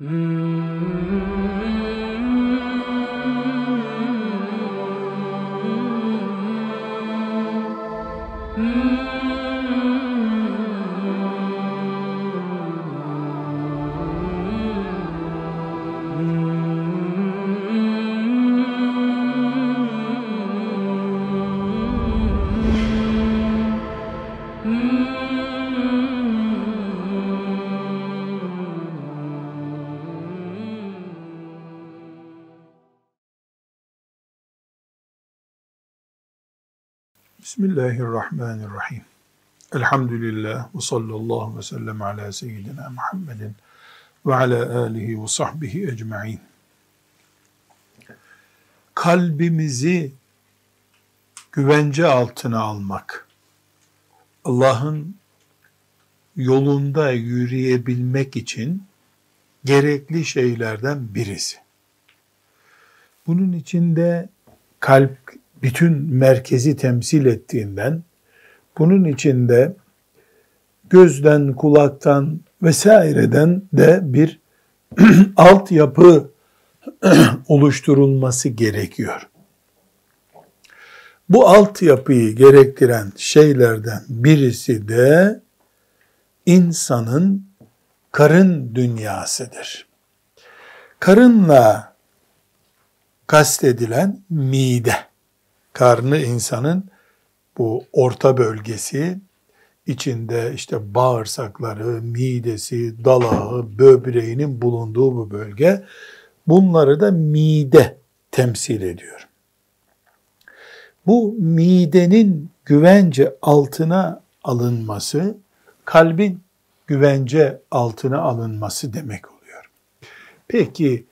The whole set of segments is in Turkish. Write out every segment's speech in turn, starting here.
Mm-hmm. Bismillahirrahmanirrahim. Elhamdülillah ve sallallahu ve sellem ala seyyidina Muhammedin ve ala alihi ve sahbihi ecma'in. Kalbimizi güvence altına almak, Allah'ın yolunda yürüyebilmek için gerekli şeylerden birisi. Bunun içinde kalp bütün merkezi temsil ettiğinden bunun içinde gözden, kulaktan vesaireden de bir altyapı oluşturulması gerekiyor. Bu altyapıyı gerektiren şeylerden birisi de insanın karın dünyasıdır. Karınla kastedilen mide karnı insanın bu orta bölgesi içinde işte bağırsakları, midesi, dalağı, böbreğinin bulunduğu bu bölge bunları da mide temsil ediyor. Bu midenin güvence altına alınması kalbin güvence altına alınması demek oluyor. Peki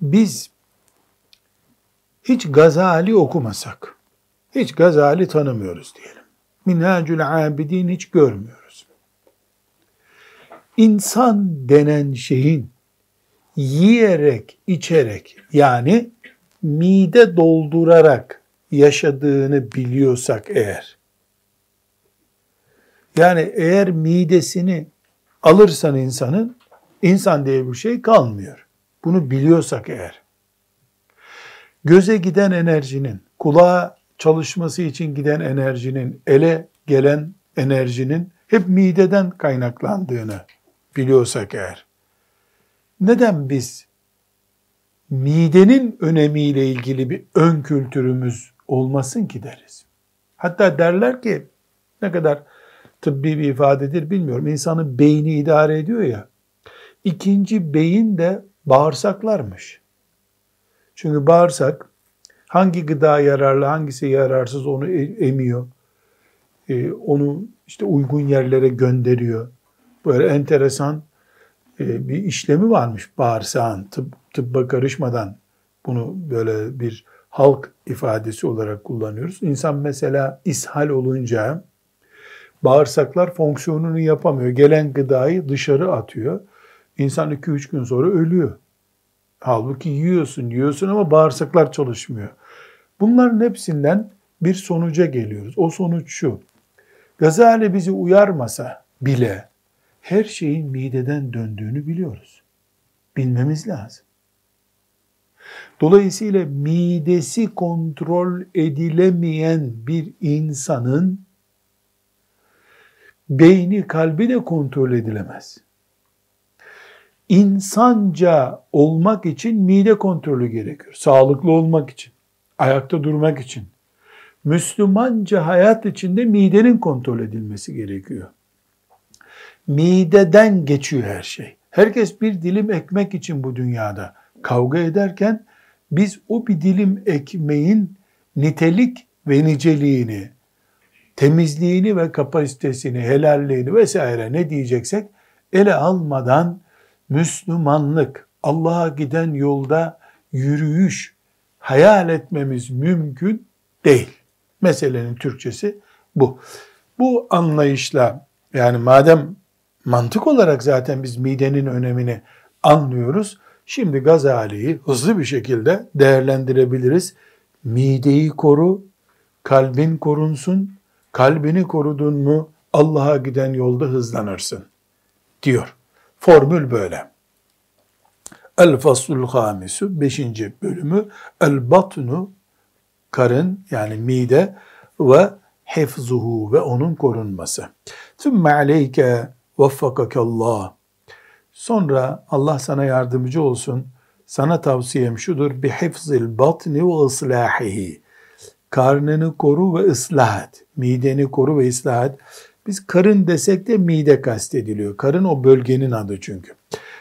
biz hiç Gazali okumasak, hiç Gazali tanımıyoruz diyelim. Minhacül Abidin hiç görmüyoruz. İnsan denen şeyin yiyerek, içerek yani mide doldurarak yaşadığını biliyorsak eğer, yani eğer midesini alırsan insanın, insan diye bir şey kalmıyor. Bunu biliyorsak eğer, göze giden enerjinin, kulağa çalışması için giden enerjinin, ele gelen enerjinin hep mideden kaynaklandığını biliyorsak eğer, neden biz midenin önemiyle ilgili bir ön kültürümüz olmasın ki deriz. Hatta derler ki ne kadar tıbbi bir ifadedir bilmiyorum. İnsanın beyni idare ediyor ya. İkinci beyin de bağırsaklarmış. Çünkü bağırsak hangi gıda yararlı, hangisi yararsız onu e, emiyor. Ee, onu işte uygun yerlere gönderiyor. Böyle enteresan e, bir işlemi varmış bağırsağın tıp, tıbba karışmadan bunu böyle bir halk ifadesi olarak kullanıyoruz. İnsan mesela ishal olunca bağırsaklar fonksiyonunu yapamıyor. Gelen gıdayı dışarı atıyor. İnsan 2-3 gün sonra ölüyor. Halbuki yiyorsun, yiyorsun ama bağırsaklar çalışmıyor. Bunların hepsinden bir sonuca geliyoruz. O sonuç şu. Gazali bizi uyarmasa bile her şeyin mideden döndüğünü biliyoruz. Bilmemiz lazım. Dolayısıyla midesi kontrol edilemeyen bir insanın beyni, kalbi de kontrol edilemez insanca olmak için mide kontrolü gerekiyor. Sağlıklı olmak için, ayakta durmak için. Müslümanca hayat içinde midenin kontrol edilmesi gerekiyor. Mideden geçiyor her şey. Herkes bir dilim ekmek için bu dünyada kavga ederken biz o bir dilim ekmeğin nitelik ve niceliğini, temizliğini ve kapasitesini, helalliğini vesaire ne diyeceksek ele almadan Müslümanlık, Allah'a giden yolda yürüyüş hayal etmemiz mümkün değil. Meselenin Türkçesi bu. Bu anlayışla yani madem mantık olarak zaten biz midenin önemini anlıyoruz. Şimdi Gazali'yi hızlı bir şekilde değerlendirebiliriz. Mideyi koru, kalbin korunsun. Kalbini korudun mu Allah'a giden yolda hızlanırsın diyor. Formül böyle. El faslul hamisu 5. bölümü el batnu karın yani mide ve hifzuhu ve onun korunması. Sümme aleyke vaffakakallah. Sonra Allah sana yardımcı olsun. Sana tavsiyem şudur. Bi hifzil batni ve ıslahihi. Karnını koru ve ıslah et. Mideni koru ve ıslah et. Biz karın desek de mide kastediliyor. Karın o bölgenin adı çünkü.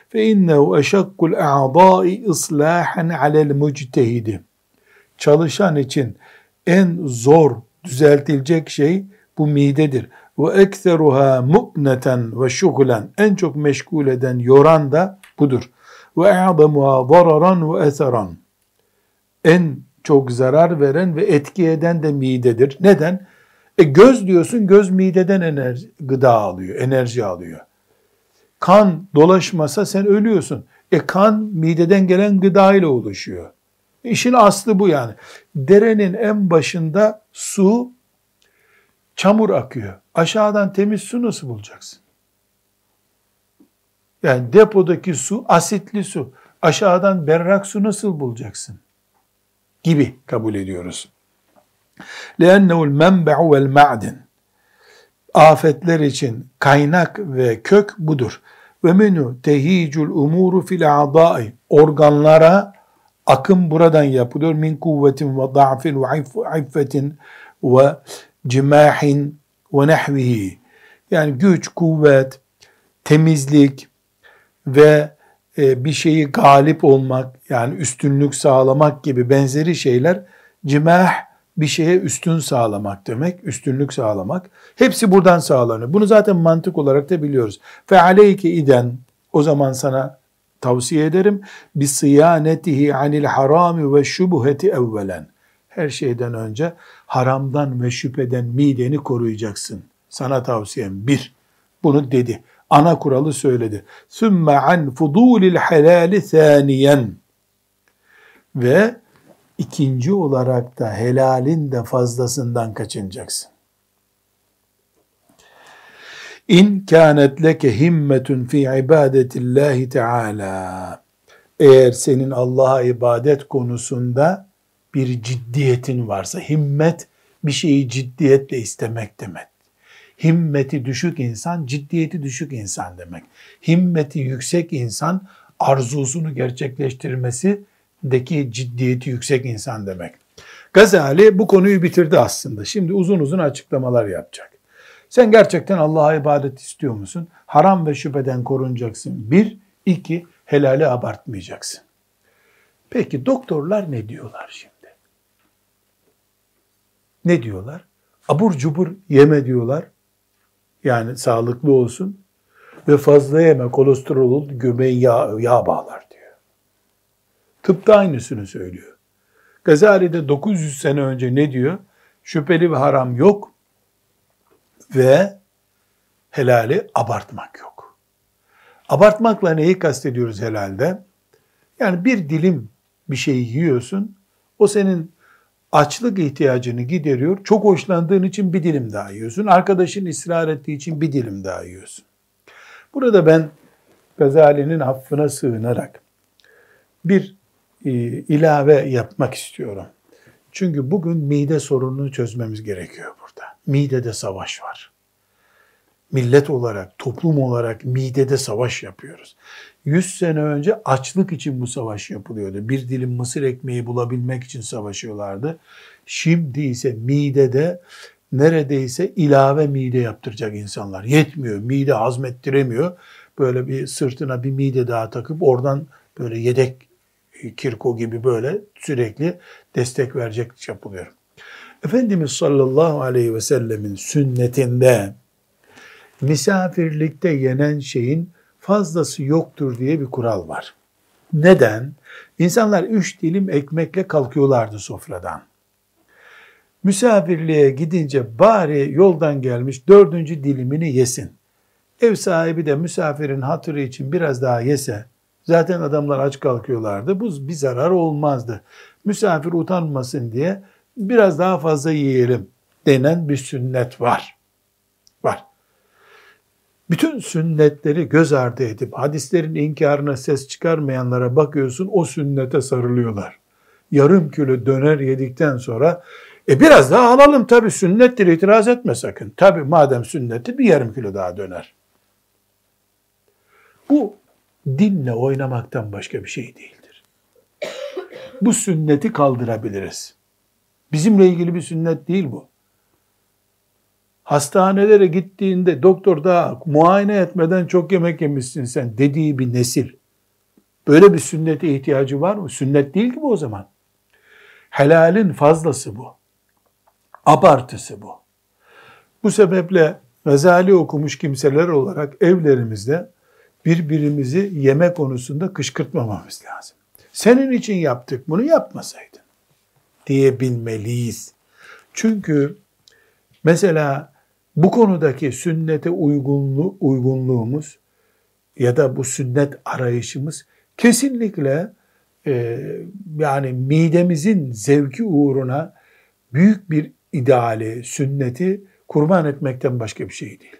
Fe innehu eşakkul a'dai ıslahan alel muctehidi. Çalışan için en zor düzeltilecek şey bu midedir. Ve ekseruha mu'neten ve şugulen. En çok meşgul eden, yoran da budur. Ve e'zamuha zararan ve eseran. En çok zarar veren ve etki eden de midedir. Neden? E göz diyorsun, göz mideden enerji, gıda alıyor, enerji alıyor. Kan dolaşmasa sen ölüyorsun. E kan mideden gelen gıda ile oluşuyor. İşin aslı bu yani. Derenin en başında su, çamur akıyor. Aşağıdan temiz su nasıl bulacaksın? Yani depodaki su asitli su. Aşağıdan berrak su nasıl bulacaksın? Gibi kabul ediyoruz. لَاَنَّهُ الْمَنْبَعُ وَالْمَعْدِنِ Afetler için kaynak ve kök budur. Ve menü tehicul umuru fil a'dai organlara akım buradan yapılıyor. Min kuvvetin ve da'fin ve iffetin ve cimahin ve nehvihi. Yani güç, kuvvet, temizlik ve e, bir şeyi galip olmak yani üstünlük sağlamak gibi benzeri şeyler cimah bir şeye üstün sağlamak demek, üstünlük sağlamak. Hepsi buradan sağlanıyor. Bunu zaten mantık olarak da biliyoruz. Fe aleyke iden o zaman sana tavsiye ederim. Bi sıyanetihi anil harami ve şubuheti evvelen. Her şeyden önce haramdan ve şüpheden mideni koruyacaksın. Sana tavsiyem bir. Bunu dedi. Ana kuralı söyledi. Sümme an fudulil helali thaniyen. Ve İkinci olarak da helalin de fazlasından kaçınacaksın. İn kânet leke himmetun fi ibadetillahi teala. Eğer senin Allah'a ibadet konusunda bir ciddiyetin varsa, himmet bir şeyi ciddiyetle istemek demek. Himmeti düşük insan, ciddiyeti düşük insan demek. Himmeti yüksek insan, arzusunu gerçekleştirmesi deki ciddiyeti yüksek insan demek. Gazali bu konuyu bitirdi aslında. Şimdi uzun uzun açıklamalar yapacak. Sen gerçekten Allah'a ibadet istiyor musun? Haram ve şüpheden korunacaksın. Bir, iki, helali abartmayacaksın. Peki doktorlar ne diyorlar şimdi? Ne diyorlar? Abur cubur yeme diyorlar. Yani sağlıklı olsun. Ve fazla yeme kolesterol göbeği yağ, yağ bağlar Tıp da aynısını söylüyor. Gazali'de 900 sene önce ne diyor? Şüpheli ve haram yok ve helali abartmak yok. Abartmakla neyi kastediyoruz helalde? Yani bir dilim bir şeyi yiyorsun, o senin açlık ihtiyacını gideriyor. Çok hoşlandığın için bir dilim daha yiyorsun. Arkadaşın ısrar ettiği için bir dilim daha yiyorsun. Burada ben Gazali'nin affına sığınarak bir ilave yapmak istiyorum. Çünkü bugün mide sorununu çözmemiz gerekiyor burada. Midede savaş var. Millet olarak, toplum olarak midede savaş yapıyoruz. 100 sene önce açlık için bu savaş yapılıyordu. Bir dilim mısır ekmeği bulabilmek için savaşıyorlardı. Şimdi ise midede neredeyse ilave mide yaptıracak insanlar. Yetmiyor, mide hazmettiremiyor. Böyle bir sırtına bir mide daha takıp oradan böyle yedek Kirko gibi böyle sürekli destek verecek yapılıyor. Efendimiz sallallahu aleyhi ve sellemin sünnetinde misafirlikte yenen şeyin fazlası yoktur diye bir kural var. Neden? İnsanlar üç dilim ekmekle kalkıyorlardı sofradan. Misafirliğe gidince bari yoldan gelmiş dördüncü dilimini yesin. Ev sahibi de misafirin hatırı için biraz daha yese, Zaten adamlar aç kalkıyorlardı. Bu bir zarar olmazdı. Misafir utanmasın diye biraz daha fazla yiyelim denen bir sünnet var. Var. Bütün sünnetleri göz ardı edip hadislerin inkarına ses çıkarmayanlara bakıyorsun o sünnete sarılıyorlar. Yarım kilo döner yedikten sonra e biraz daha alalım tabi sünnettir itiraz etme sakın. Tabi madem sünnettir bir yarım kilo daha döner. Bu dinle oynamaktan başka bir şey değildir. Bu sünneti kaldırabiliriz. Bizimle ilgili bir sünnet değil bu. Hastanelere gittiğinde doktor daha muayene etmeden çok yemek yemişsin sen dediği bir nesil. Böyle bir sünnete ihtiyacı var mı? Sünnet değil ki bu o zaman. Helalin fazlası bu. Abartısı bu. Bu sebeple Gazali okumuş kimseler olarak evlerimizde birbirimizi yeme konusunda kışkırtmamamız lazım. Senin için yaptık bunu yapmasaydın diyebilmeliyiz. Çünkü mesela bu konudaki sünnete uygunlu, uygunluğumuz ya da bu sünnet arayışımız kesinlikle e, yani midemizin zevki uğruna büyük bir ideali, sünneti kurban etmekten başka bir şey değil.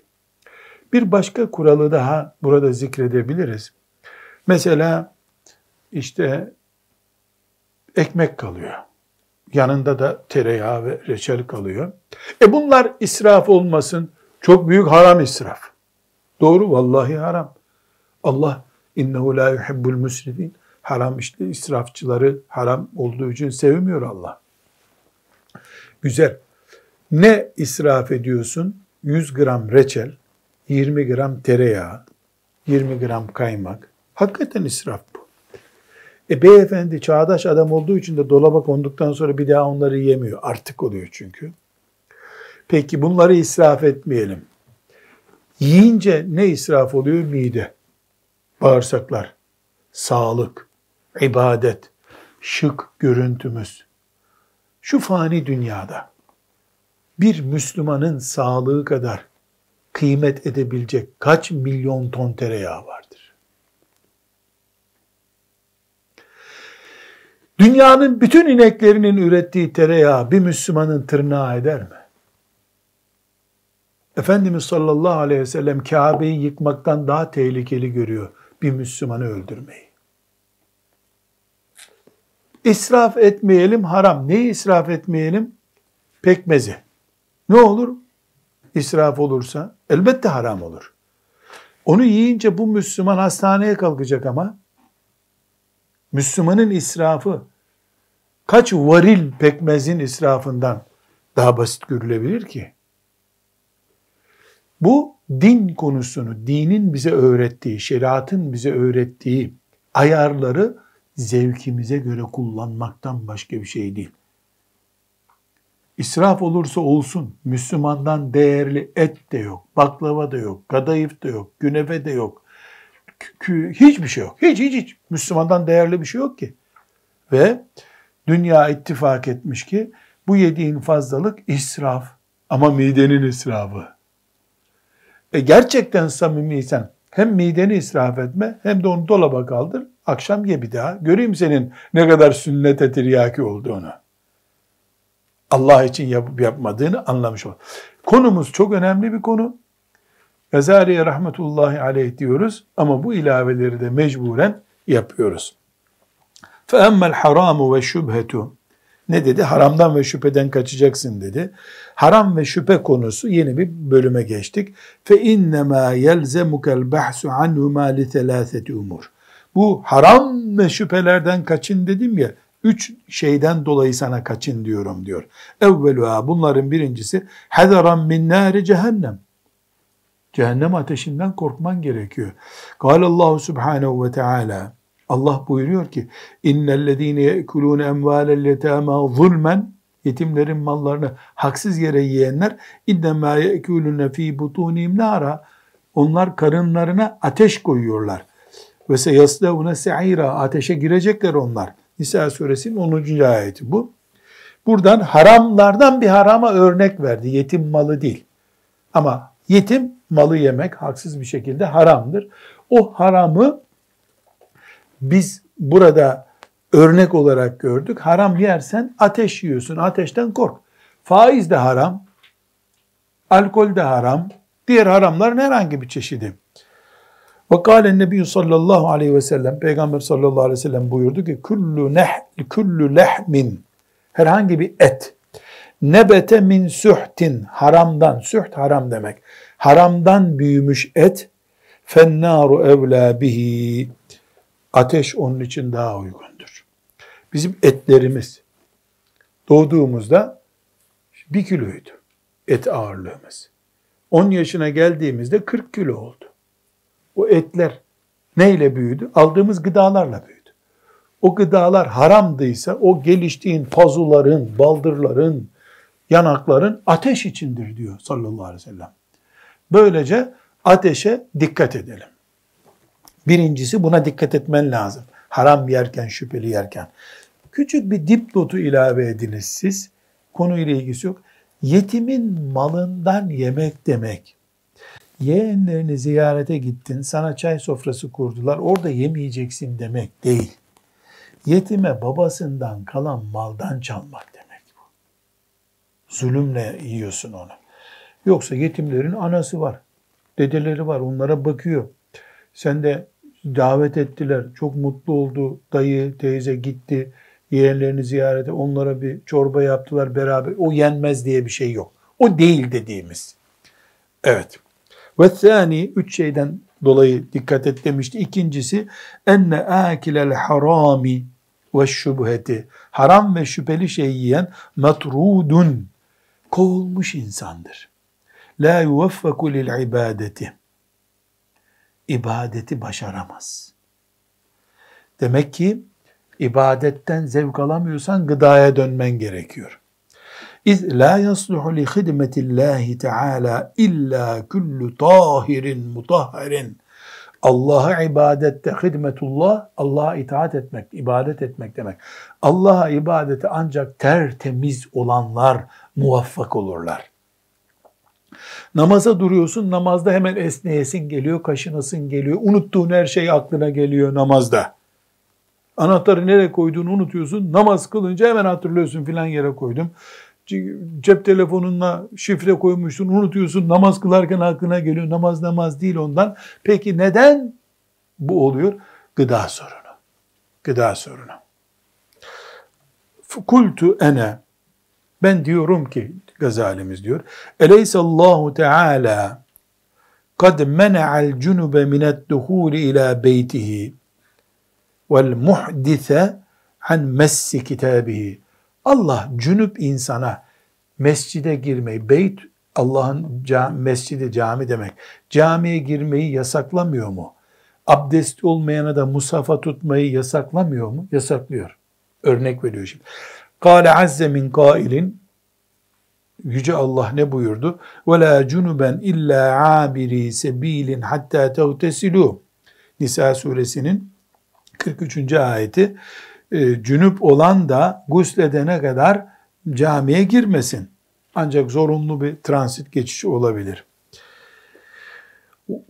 Bir başka kuralı daha burada zikredebiliriz. Mesela işte ekmek kalıyor. Yanında da tereyağı ve reçel kalıyor. E bunlar israf olmasın. Çok büyük haram israf. Doğru vallahi haram. Allah innehu la yuhibbul musrifin. Haram işte israfçıları haram olduğu için sevmiyor Allah. Güzel. Ne israf ediyorsun? 100 gram reçel, 20 gram tereyağı, 20 gram kaymak. Hakikaten israf bu. E beyefendi çağdaş adam olduğu için de dolaba konduktan sonra bir daha onları yemiyor. Artık oluyor çünkü. Peki bunları israf etmeyelim. Yiyince ne israf oluyor? Mide, bağırsaklar, sağlık, ibadet, şık görüntümüz. Şu fani dünyada bir Müslümanın sağlığı kadar kıymet edebilecek kaç milyon ton tereyağı vardır? Dünyanın bütün ineklerinin ürettiği tereyağı bir Müslümanın tırnağı eder mi? Efendimiz sallallahu aleyhi ve sellem Kabe'yi yıkmaktan daha tehlikeli görüyor bir Müslümanı öldürmeyi. İsraf etmeyelim haram. Neyi israf etmeyelim? Pekmezi. Ne olur? İsraf olursa elbette haram olur. Onu yiyince bu Müslüman hastaneye kalkacak ama Müslümanın israfı kaç varil pekmezin israfından daha basit görülebilir ki? Bu din konusunu, dinin bize öğrettiği, şeriatın bize öğrettiği ayarları zevkimize göre kullanmaktan başka bir şey değil. İsraf olursa olsun, Müslümandan değerli et de yok, baklava da yok, kadayıf da yok, günefe de yok, hiçbir şey yok. Hiç hiç hiç. Müslümandan değerli bir şey yok ki. Ve dünya ittifak etmiş ki bu yediğin fazlalık israf ama midenin israfı. E gerçekten samimiysen hem mideni israf etme hem de onu dolaba kaldır. Akşam ye bir daha. Göreyim senin ne kadar sünnete tiryaki olduğunu. Allah için yapıp yapmadığını anlamış ol. Konumuz çok önemli bir konu. Gazali'ye rahmetullahi aleyh diyoruz ama bu ilaveleri de mecburen yapıyoruz. فَاَمَّا الْحَرَامُ وَالشُّبْهَةُ Ne dedi? Haramdan ve şüpheden kaçacaksın dedi. Haram ve şüphe konusu yeni bir bölüme geçtik. فَاِنَّمَا يَلْزَمُكَ الْبَحْسُ عَنْهُمَا لِثَلَاثَةِ umur. Bu haram ve şüphelerden kaçın dedim ya, üç şeyden dolayı sana kaçın diyorum diyor. Evveluha bunların birincisi hederan min nâri cehennem. Cehennem ateşinden korkman gerekiyor. Allahu subhanehu ve teala Allah buyuruyor ki innellezîne ye'kulûne emvâlel yetâmâ zulmen yetimlerin mallarını haksız yere yiyenler innemâ ye'kulûne fî butûnîm nâra onlar karınlarına ateş koyuyorlar. Ve seyaslevne se'ira ateşe girecekler onlar. Nisa suresinin 10. ayeti bu. Buradan haramlardan bir harama örnek verdi. Yetim malı değil. Ama yetim malı yemek haksız bir şekilde haramdır. O haramı biz burada örnek olarak gördük. Haram yersen ateş yiyorsun. Ateşten kork. Faiz de haram. Alkol de haram. Diğer haramların herhangi bir çeşidi. Kâle nebiyyü sallallahu aleyhi ve sellem Peygamber sallallahu aleyhi ve sellem buyurdu ki kullu neh kullu lehmin herhangi bir et nebete min sühtin haramdan süht haram demek haramdan büyümüş et fennâru evlâ bihi ateş onun için daha uygundur. Bizim etlerimiz doğduğumuzda bir kiloydu et ağırlığımız. 10 yaşına geldiğimizde 40 kilo oldu. O etler neyle büyüdü? Aldığımız gıdalarla büyüdü. O gıdalar haramdıysa o geliştiğin pazuların, baldırların, yanakların ateş içindir diyor sallallahu aleyhi ve sellem. Böylece ateşe dikkat edelim. Birincisi buna dikkat etmen lazım. Haram yerken, şüpheli yerken. Küçük bir dipnotu ilave ediniz siz. Konuyla ilgisi yok. Yetimin malından yemek demek. Yeğenlerini ziyarete gittin, sana çay sofrası kurdular, orada yemeyeceksin demek değil. Yetime babasından kalan maldan çalmak demek bu. Zulümle yiyorsun onu. Yoksa yetimlerin anası var, dedeleri var, onlara bakıyor. Sen de davet ettiler, çok mutlu oldu, dayı, teyze gitti, yeğenlerini ziyarete, onlara bir çorba yaptılar beraber. O yenmez diye bir şey yok. O değil dediğimiz. Evet. Ve thani, üç şeyden dolayı dikkat et demişti. İkincisi, enne akilel harami ve şübheti. Haram ve şüpheli şey yiyen matrudun, kovulmuş insandır. La yuveffaku lil ibadeti. İbadeti başaramaz. Demek ki ibadetten zevk alamıyorsan gıdaya dönmen gerekiyor. İz la yasluhu li hidmetillahi teala illa kullu tahirin mutahharin. Allah'a ibadette hidmetullah, Allah'a itaat etmek, ibadet etmek demek. Allah'a ibadete ancak tertemiz olanlar muvaffak olurlar. Namaza duruyorsun, namazda hemen esneyesin geliyor, kaşınasın geliyor, unuttuğun her şey aklına geliyor namazda. Anahtarı nereye koyduğunu unutuyorsun. Namaz kılınca hemen hatırlıyorsun filan yere koydum. Cep telefonuna şifre koymuşsun, unutuyorsun. Namaz kılarken aklına geliyor. Namaz namaz değil ondan. Peki neden bu oluyor? Gıda sorunu. Gıda sorunu. Kultu ene ben diyorum ki Gazalimiz diyor. Eleysallahu Teala kad mena'al cunube minet duhuli ila beytihi vel muhdise an messi kitabihi. Allah cünüp insana mescide girmeyi, beyt Allah'ın cam, mescidi cami demek. Camiye girmeyi yasaklamıyor mu? Abdest olmayana da musafa tutmayı yasaklamıyor mu? Yasaklıyor. Örnek veriyor şimdi. Kale azze min kailin Yüce Allah ne buyurdu? وَلَا جُنُبًا illa عَابِرِي sebilin hatta تَغْتَسِلُوا Nisa suresinin 43. ayeti e, cünüp olan da gusledene kadar camiye girmesin. Ancak zorunlu bir transit geçişi olabilir.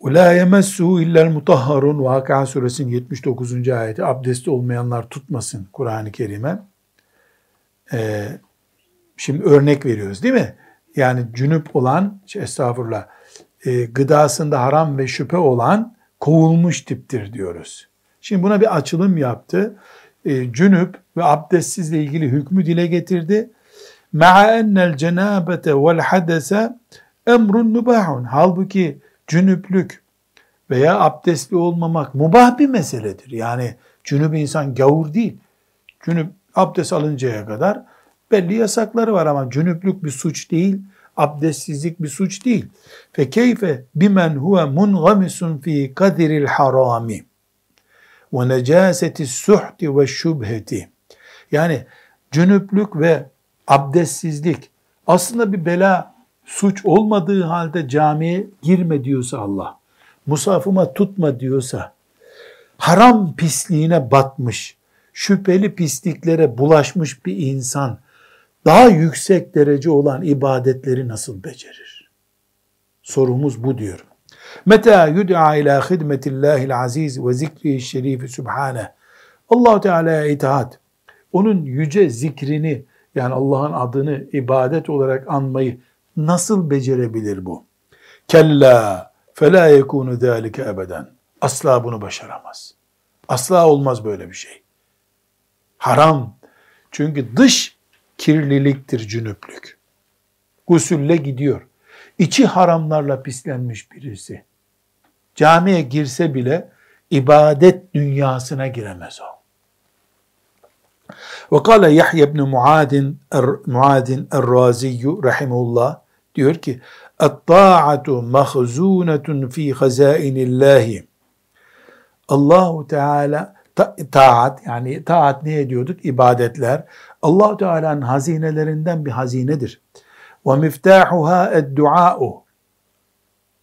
La yemessuhu illel mutahharun Vakıa suresinin 79. ayeti abdesti olmayanlar tutmasın Kur'an-ı Kerim'e. Ee, şimdi örnek veriyoruz değil mi? Yani cünüp olan, şey, estağfurullah, e, gıdasında haram ve şüphe olan kovulmuş tiptir diyoruz. Şimdi buna bir açılım yaptı E, cünüp ve abdestsizle ilgili hükmü dile getirdi. مَعَ اَنَّ الْجَنَابَةَ وَالْحَدَسَ emrun mübahun. Halbuki cünüplük veya abdestli olmamak mubah bir meseledir. Yani cünüp insan gavur değil. Cünüp abdest alıncaya kadar belli yasakları var ama cünüplük bir suç değil, abdestsizlik bir suç değil. Fe keyfe bimen huve mungamisun fi kadiril harami ve necaseti suhti ve şubheti. Yani cünüplük ve abdestsizlik aslında bir bela suç olmadığı halde camiye girme diyorsa Allah, musafıma tutma diyorsa, haram pisliğine batmış, şüpheli pisliklere bulaşmış bir insan, daha yüksek derece olan ibadetleri nasıl becerir? Sorumuz bu diyorum. Meta yud'a ila hidmetillahil aziz ve zikri şerifi subhane. allah Teala'ya itaat, onun yüce zikrini yani Allah'ın adını ibadet olarak anmayı nasıl becerebilir bu? Kella fela yekunu zalike ebeden. Asla bunu başaramaz. Asla olmaz böyle bir şey. Haram. Çünkü dış kirliliktir cünüplük. Gusülle gidiyor. İçi haramlarla pislenmiş birisi. Camiye girse bile ibadet dünyasına giremez o. Ve kâle Yahya ibn Muadin, Muadin er-Razi rahimullah diyor ki "Et-ta'atu mahzunetun fi hazainillahi." Allahu Teala ta taat yani taat ne ediyorduk? İbadetler Allahu Teala'nın hazinelerinden bir hazinedir. Ve miftahuha ed-dua'u.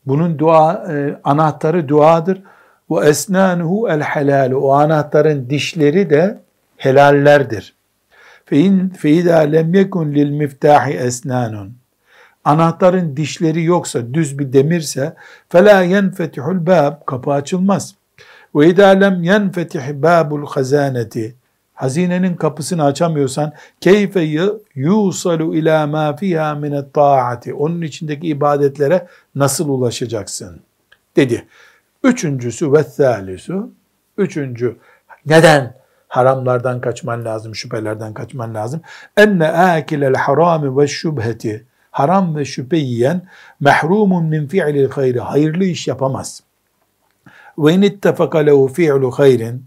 Bunun dua e, anahtarı duadır. Ve esnanuhu el helal. O anahtarın dişleri de helallerdir. Fe in fe lem yekun lil miftahi esnanun. Anahtarın dişleri yoksa, düz bir demirse fela yenfetihul bab kapı açılmaz. Ve izâ lem yenfetih babul hazaneti hazinenin kapısını açamıyorsan keyfe yusalu ila ma fiha min taati onun içindeki ibadetlere nasıl ulaşacaksın dedi. Üçüncüsü ve thalisu üçüncü neden haramlardan kaçman lazım, şüphelerden kaçman lazım. Enne akilel harami ve şüpheti haram ve şüphe yiyen mehrumun min fi'lil hayri hayırlı iş yapamaz. Ve in ittefaka lehu fi'lu hayrin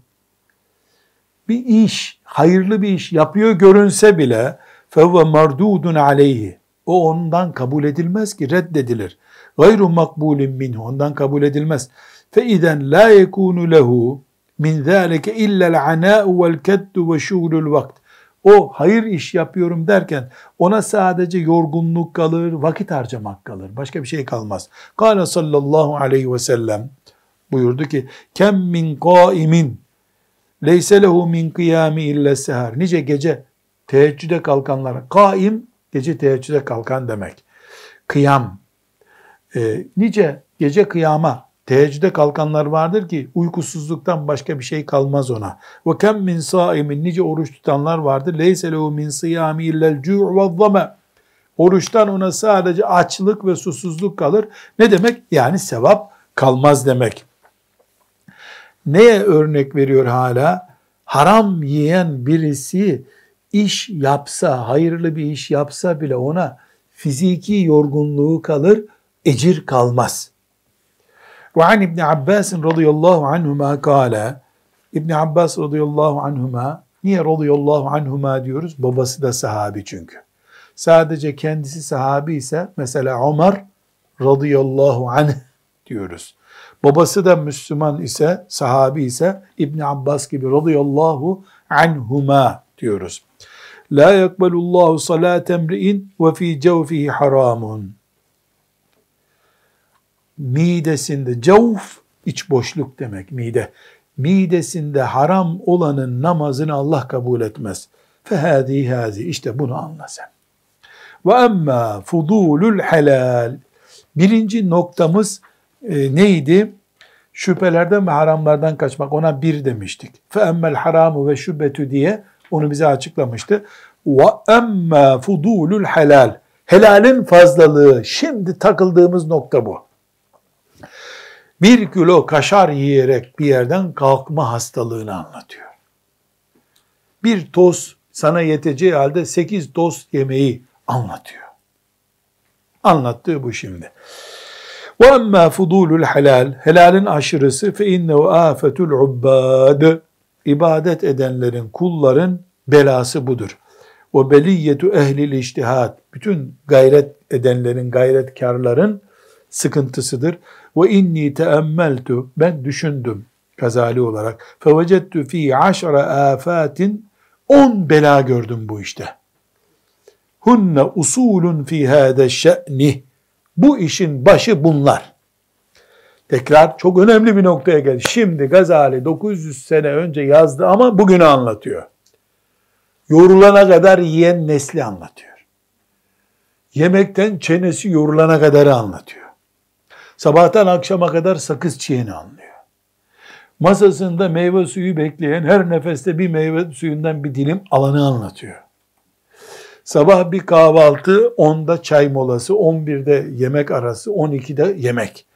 bir iş, hayırlı bir iş yapıyor görünse bile fevve mardudun aleyhi. O ondan kabul edilmez ki reddedilir. Gayru makbulin minhu ondan kabul edilmez. Fe iden la yekunu lehu min zâlike illel anâ'u vel keddu ve şuğlul vakt. O hayır iş yapıyorum derken ona sadece yorgunluk kalır, vakit harcamak kalır. Başka bir şey kalmaz. Kâle sallallahu aleyhi ve sellem buyurdu ki kem min kaimin Leyse lehu min kıyami illa seher. Nice gece teheccüde kalkanlara. Kaim gece teheccüde kalkan demek. Kıyam. E, nice gece kıyama teheccüde kalkanlar vardır ki uykusuzluktan başka bir şey kalmaz ona. Ve kem min saimin nice oruç tutanlar vardır. Leyse lehu min siyami illel cu' ve. Oruçtan ona sadece açlık ve susuzluk kalır. Ne demek? Yani sevap kalmaz demek. Neye örnek veriyor hala? Haram yiyen birisi iş yapsa, hayırlı bir iş yapsa bile ona fiziki yorgunluğu kalır, ecir kalmaz. Ve an İbni Abbas radıyallahu anhuma kâle, İbni Abbas radıyallahu anhuma, niye radıyallahu anhuma diyoruz? Babası da sahabi çünkü. Sadece kendisi sahabi ise, mesela Ömer radıyallahu anh diyoruz. Babası da Müslüman ise, sahabi ise İbn Abbas gibi radıyallahu anhuma diyoruz. La yakbalullahu salat emri'in ve fi cevfihi haramun. Midesinde cevf iç boşluk demek mide. Midesinde haram olanın namazını Allah kabul etmez. Fehadi hazi işte bunu anla sen. Ve emma fudulul helal. Birinci noktamız e, neydi? Şüphelerden ve haramlardan kaçmak. Ona bir demiştik. Emmel haramu ve şübbetü diye onu bize açıklamıştı. Emme fudulul helal. Helalin fazlalığı. Şimdi takıldığımız nokta bu. Bir kilo kaşar yiyerek bir yerden kalkma hastalığını anlatıyor. Bir toz sana yeteceği halde sekiz toz yemeği anlatıyor. Anlattığı bu şimdi. Ve emmâ fudûlul helal, helalin aşırısı fe innehu afetul ubbad. İbadet edenlerin, kulların belası budur. Ve beliyyetu ehlil iştihat. Bütün gayret edenlerin, gayretkarların sıkıntısıdır. Ve inni teemmeltu. Ben düşündüm kazali olarak. Fevecettu fi aşra afatin. On bela gördüm bu işte. Hunne usulun fi hâde şe'nih bu işin başı bunlar. Tekrar çok önemli bir noktaya geldi. Şimdi Gazali 900 sene önce yazdı ama bugünü anlatıyor. Yorulana kadar yiyen nesli anlatıyor. Yemekten çenesi yorulana kadar anlatıyor. Sabahtan akşama kadar sakız çiğeni anlıyor. Masasında meyve suyu bekleyen her nefeste bir meyve suyundan bir dilim alanı anlatıyor. Sabah bir kahvaltı, 10'da çay molası, 11'de yemek arası, 12'de yemek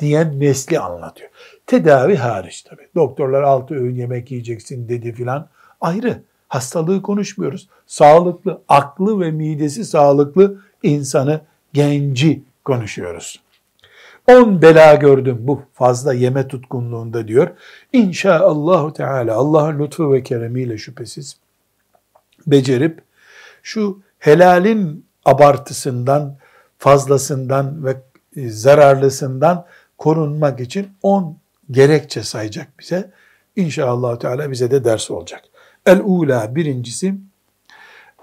diyen nesli anlatıyor. Tedavi hariç tabi. Doktorlar altı öğün yemek yiyeceksin dedi filan. Ayrı. Hastalığı konuşmuyoruz. Sağlıklı, aklı ve midesi sağlıklı insanı, genci konuşuyoruz. On bela gördüm bu fazla yeme tutkunluğunda diyor. İnşaallahu Teala Allah'ın lütfu ve keremiyle şüphesiz becerip şu helalin abartısından, fazlasından ve e, zararlısından korunmak için on gerekçe sayacak bize. İnşallah Teala bize de ders olacak. El ula birincisi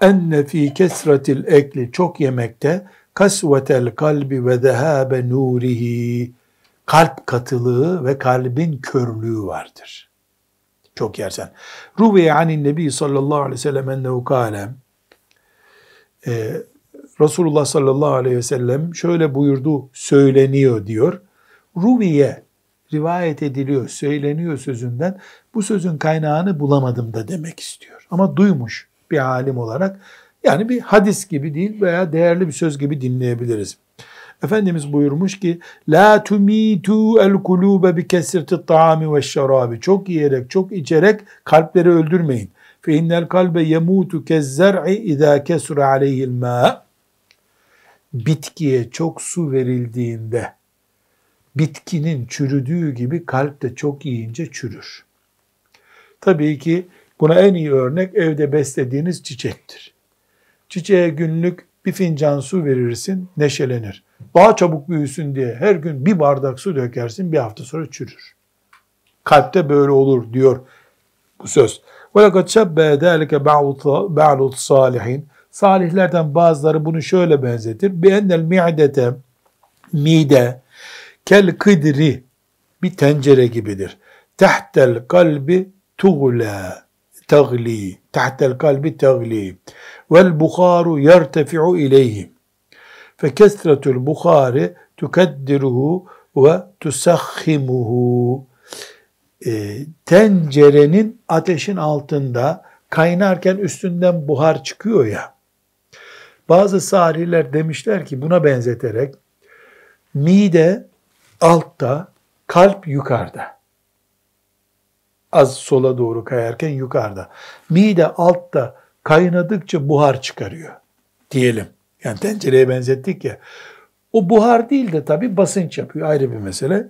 enne fi kesretil ekli çok yemekte kasvetel kalbi ve dehabe nurihi kalp katılığı ve kalbin körlüğü vardır. Çok yersen. Ruviye anin nebi sallallahu aleyhi ve sellem ennehu kâle e, Resulullah sallallahu aleyhi ve sellem şöyle buyurdu söyleniyor diyor. Ruviye rivayet ediliyor, söyleniyor sözünden bu sözün kaynağını bulamadım da demek istiyor. Ama duymuş bir alim olarak yani bir hadis gibi değil veya değerli bir söz gibi dinleyebiliriz. Efendimiz buyurmuş ki La tumitu el kulube bi kesreti taami ve şarabi. Çok yiyerek, çok içerek kalpleri öldürmeyin. Fe kalbe yemutu kezzer'i idâ kesure aleyhil mâ. Bitkiye çok su verildiğinde bitkinin çürüdüğü gibi kalp de çok yiyince çürür. Tabii ki buna en iyi örnek evde beslediğiniz çiçektir. Çiçeğe günlük bir fincan su verirsin, neşelenir. Daha çabuk büyüsün diye her gün bir bardak su dökersin, bir hafta sonra çürür. Kalpte böyle olur diyor bu söz. وَلَقَدْ شَبَّهَ ذَٰلِكَ بَعْلُ الصَّالِحِينَ Salihlerden bazıları bunu şöyle benzetir. بِاَنَّ الْمِعْدَةَ Mide, kel kıdri bir tencere gibidir. Tehtel kalbi tuğla tagli. Tehtel kalbi tagli. Vel buharu yertefi'u ileyhi. Fekesretul buhari tukaddiruhu ve tusakhimuhu. E, tencerenin ateşin altında kaynarken üstünden buhar çıkıyor ya. Bazı sariler demişler ki buna benzeterek mide altta, kalp yukarıda. Az sola doğru kayarken yukarıda. Mide altta kaynadıkça buhar çıkarıyor diyelim. Yani tencereye benzettik ya. O buhar değil de tabii basınç yapıyor ayrı bir mesele.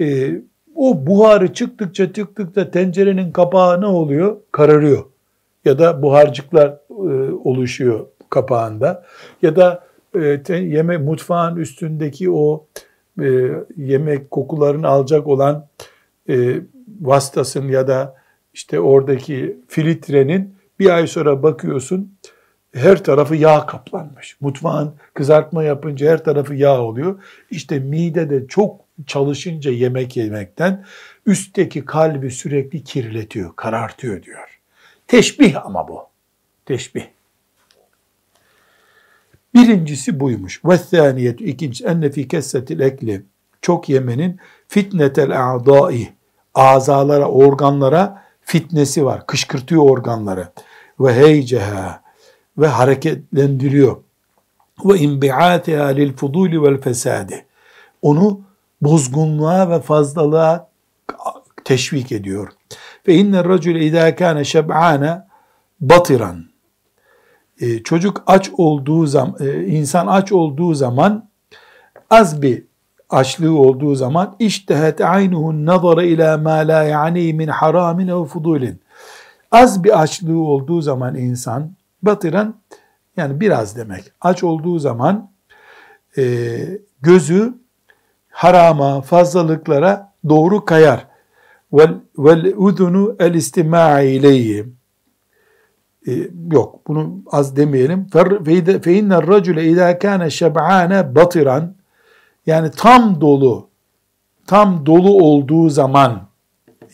Ee, o buharı çıktıkça çıktıkça tencerenin kapağı ne oluyor? Kararıyor. Ya da buharcıklar e, oluşuyor kapağında. Ya da e, te, yeme mutfağın üstündeki o e, yemek kokularını alacak olan e, vasıtasın ya da işte oradaki filtrenin bir ay sonra bakıyorsun her tarafı yağ kaplanmış. Mutfağın kızartma yapınca her tarafı yağ oluyor. İşte mide de çok çalışınca yemek yemekten üstteki kalbi sürekli kirletiyor, karartıyor diyor. Teşbih ama bu. Teşbih. Birincisi buymuş. Ve thaniyetu ikincisi enne fi kessetil ekli çok yemenin fitnetel a'dai azalara, organlara fitnesi var. Kışkırtıyor organları. Ve heyceha ve hareketlendiriyor. Ve inbi'atiha lil fuduli vel fesadi. Onu bozgunluğa ve fazlalığa teşvik ediyor. Ve inne racule idâ kâne şeb'âne batiran e, çocuk aç olduğu zaman, e, insan aç olduğu zaman az bir açlığı olduğu zaman iştehet aynuhun nazara ila ma la yani min haramin ev fudulin. Az bir açlığı olduğu zaman insan batıran yani biraz demek. Aç olduğu zaman e, gözü harama, fazlalıklara doğru kayar. Vel, udunu el istima'i ileyhi e, yok bunu az demeyelim. Fe inner racule idâ kâne şeb'âne batiran yani tam dolu tam dolu olduğu zaman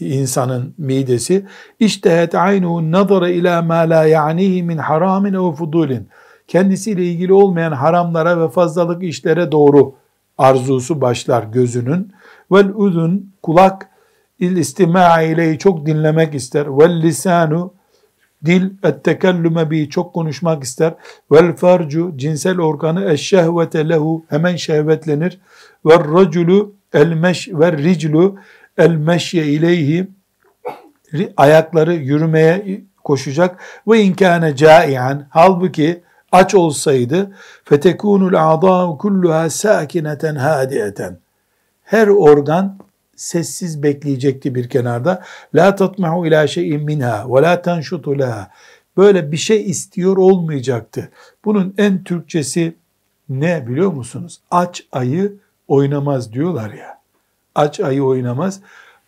insanın midesi iştehet aynuhu nazara ila ma la ya'nihi min haramin ev fudulin kendisiyle ilgili olmayan haramlara ve fazlalık işlere doğru arzusu başlar gözünün vel uzun kulak il istima çok dinlemek ister vel lisanu Dil ettekellüme bi çok konuşmak ister. Vel farcu cinsel organı eşşehvete lehu hemen şehvetlenir. Ve raculu el meş ve riclu el meşye ileyhi ayakları yürümeye koşacak ve inkâne caian halbuki aç olsaydı fetekunul a'dâ'u kulluha sakineten hadieten her organ sessiz bekleyecekti bir kenarda. La tatmahu ila şeyin minha ve la tanşutu laha. Böyle bir şey istiyor olmayacaktı. Bunun en Türkçesi ne biliyor musunuz? Aç ayı oynamaz diyorlar ya. Aç ayı oynamaz.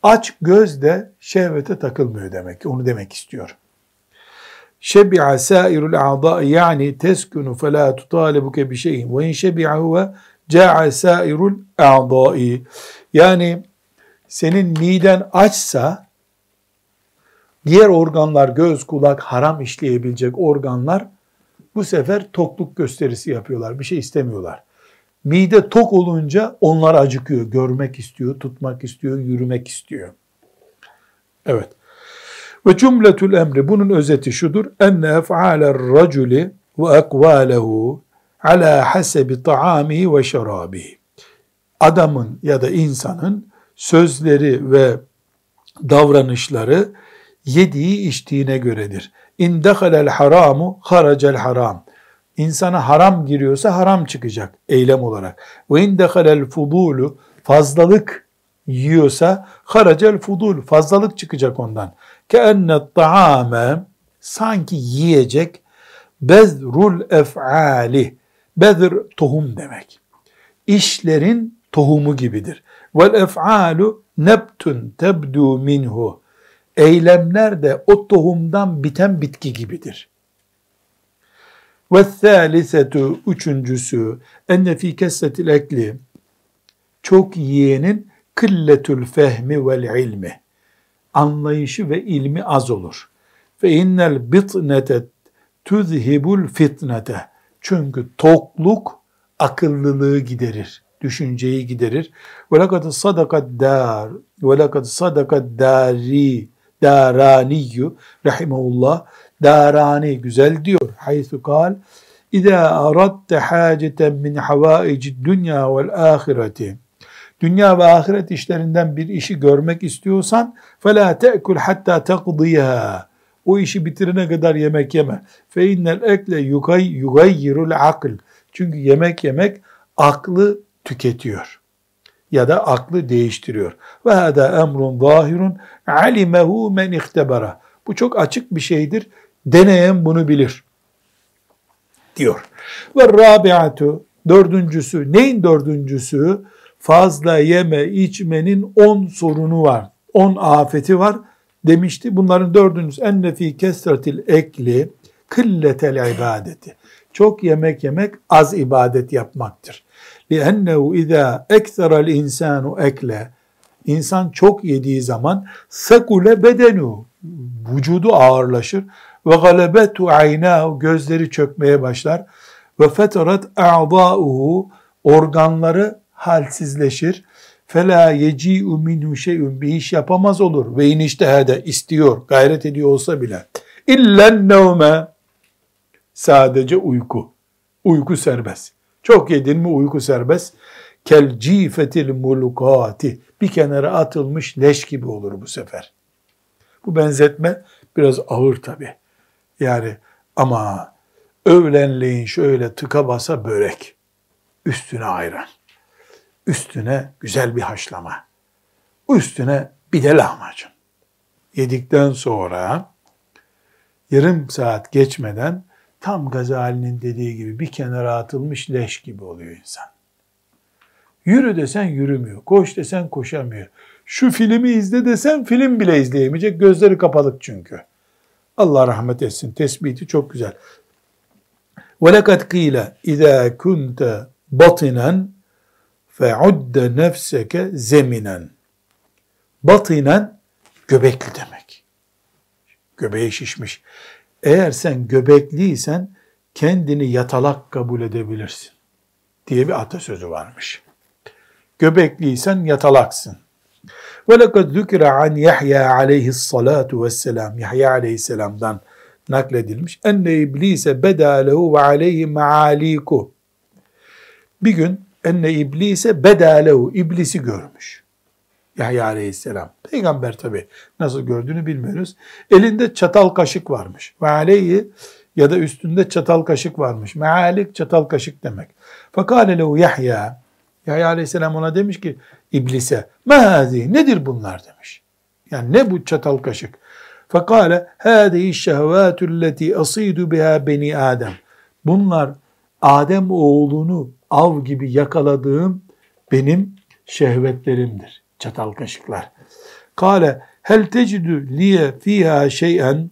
Aç göz de şehvete takılmıyor demek. Onu demek istiyor. Şebi'a sairul a'da yani teskunu fe la tutalibuke bi şeyin ve in şebi'a huve ca'a sairul a'da'i. Yani senin miden açsa diğer organlar göz, kulak haram işleyebilecek organlar bu sefer tokluk gösterisi yapıyorlar. Bir şey istemiyorlar. Mide tok olunca onlar acıkıyor. Görmek istiyor, tutmak istiyor, yürümek istiyor. Evet. Ve cümletül emri bunun özeti şudur. Enne ef'aler raculi ve ekvalehu ala hasebi ta'amihi ve şerabihi. Adamın ya da insanın sözleri ve davranışları yediği içtiğine göredir. İn dehalel haramu haracel haram. İnsana haram giriyorsa haram çıkacak eylem olarak. Ve in dehalel fudulu fazlalık yiyorsa haracel fudul fazlalık çıkacak ondan. Ke enne taame sanki yiyecek bezrul ef'ali Bedir tohum demek. İşlerin tohumu gibidir. Vel ef'alu nebtun tebdu minhu. Eylemler de o tohumdan biten bitki gibidir. Ve thalisetu üçüncüsü enne fi kessetil ekli çok yiyenin kılletül fehmi vel ilmi anlayışı ve ilmi az olur. Fe innel bitnete tuzhibul fitnete çünkü tokluk akıllılığı giderir, düşünceyi giderir. Ve lekad sadakat dar ve lekad sadakat dari daraniyyu rahimahullah darani güzel diyor. Haythu kal İza aradte haceten min havaici dünya vel ahireti dünya ve ahiret işlerinden bir işi görmek istiyorsan فَلَا تَأْكُلْ hatta تَقْضِيهَا O işi bitirene kadar yemek yeme. فَاِنَّ ekle يُغَيِّرُ akıl. Çünkü yemek yemek aklı tüketiyor ya da aklı değiştiriyor. Ve hada emrun zahirun alimehu men ihtebara. Bu çok açık bir şeydir. Deneyen bunu bilir. Diyor. Ve rabiatu dördüncüsü. Neyin dördüncüsü? Fazla yeme içmenin on sorunu var. On afeti var demişti. Bunların dördüncüsü enne fi kesretil ekli kılletel ibadeti. Çok yemek yemek az ibadet yapmaktır. لِأَنَّهُ اِذَا اَكْثَرَ الْاِنْسَانُ ekle İnsan çok yediği zaman sekule bedenu vücudu ağırlaşır ve galebetu aynahu gözleri çökmeye başlar ve fetarat a'da'uhu organları halsizleşir. Fela yeci'u minhu şey'un bir iş yapamaz olur. Ve iniştehede istiyor, gayret ediyor olsa bile. İllen nevme sadece uyku. Uyku serbest. Çok yedin mi uyku serbest. Kel cifetil mulukati. Bir kenara atılmış leş gibi olur bu sefer. Bu benzetme biraz ağır tabi. Yani ama öğlenleyin şöyle tıka basa börek. Üstüne ayran. Üstüne güzel bir haşlama. Üstüne bir de lahmacun. Yedikten sonra yarım saat geçmeden tam Gazali'nin dediği gibi bir kenara atılmış leş gibi oluyor insan. Yürü desen yürümüyor. Koş desen koşamıyor. Şu filmi izle desen film bile izleyemeyecek. Gözleri kapalık çünkü. Allah rahmet etsin. Tespiti çok güzel. وَلَكَدْ قِيلَ اِذَا كُنْتَ بَطِنًا ve udde nefseke zeminen. Batinen göbekli demek. Göbeği şişmiş. Eğer sen göbekliysen kendini yatalak kabul edebilirsin diye bir atasözü varmış. Göbekliysen yatalaksın. Ve lekad zükre an Yahya aleyhissalatu vesselam. Yahya aleyhisselamdan nakledilmiş. Enne iblise beda lehu ve aleyhi maaliku. Bir gün enne iblise bedalehu iblisi görmüş. Yahya aleyhisselam. Peygamber tabi nasıl gördüğünü bilmiyoruz. Elinde çatal kaşık varmış. Ve aleyhi ya da üstünde çatal kaşık varmış. Mealik çatal kaşık demek. Fakale lehu Yahya. Yahya aleyhisselam ona demiş ki iblise mehazi nedir bunlar demiş. Yani ne bu çatal kaşık? Fakale hâzihi şehvâtü lleti asîdu biha beni Adem. Bunlar Adem oğlunu av gibi yakaladığım benim şehvetlerimdir. Çatal kaşıklar. Kale hel tecidü liye fiha şey'en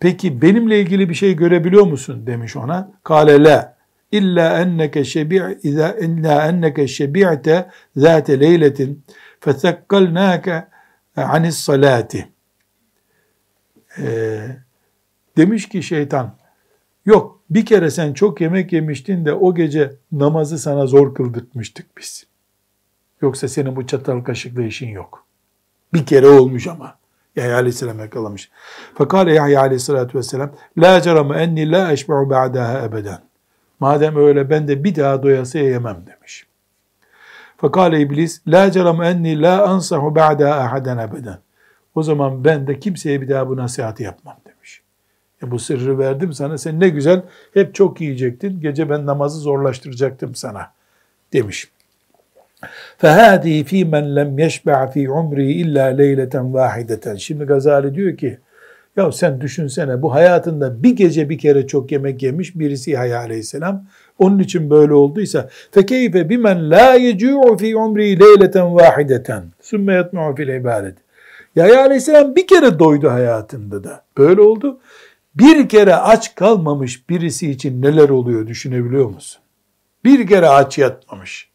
Peki benimle ilgili bir şey görebiliyor musun demiş ona. Kale la illa enneke şebi' iza illa enneke şebi'te zate leyletin fesakkalnake anis salati. Ee, demiş ki şeytan yok bir kere sen çok yemek yemiştin de o gece namazı sana zor kıldırtmıştık biz. Yoksa senin bu çatal kaşıkla işin yok. Bir kere olmuş ama. Yahya aleyhisselam yakalamış. Fakale Yahya aleyhissalatü vesselam La cerame enni la eşbe'u ba'daha ebeden. Madem öyle ben de bir daha doyasıya yemem demiş. Fakale iblis La cerame enni la ansahu ba'daha ahaden ebeden. O zaman ben de kimseye bir daha bu nasihatı yapmam. E bu sırrı verdim sana. Sen ne güzel hep çok yiyecektin. Gece ben namazı zorlaştıracaktım sana demiş. فَهَذِي ف۪ي مَنْ لَمْ يَشْبَعْ ف۪ي عُمْرِهِ اِلَّا لَيْلَةً وَاحِدَةً Şimdi Gazali diyor ki, ya sen düşünsene bu hayatında bir gece bir kere çok yemek yemiş birisi Yahya aleyhisselam. Onun için böyle olduysa فَكَيْفَ بِمَنْ لَا يَجُعُ ف۪ي عُمْرِهِ لَيْلَةً وَاحِدَةً ثُمَّ يَطْمَعُ فِي الْعِبَادَةِ Yahya aleyhisselam bir kere doydu hayatında da. Böyle oldu. Bir kere aç kalmamış birisi için neler oluyor düşünebiliyor musun? Bir kere aç yatmamış.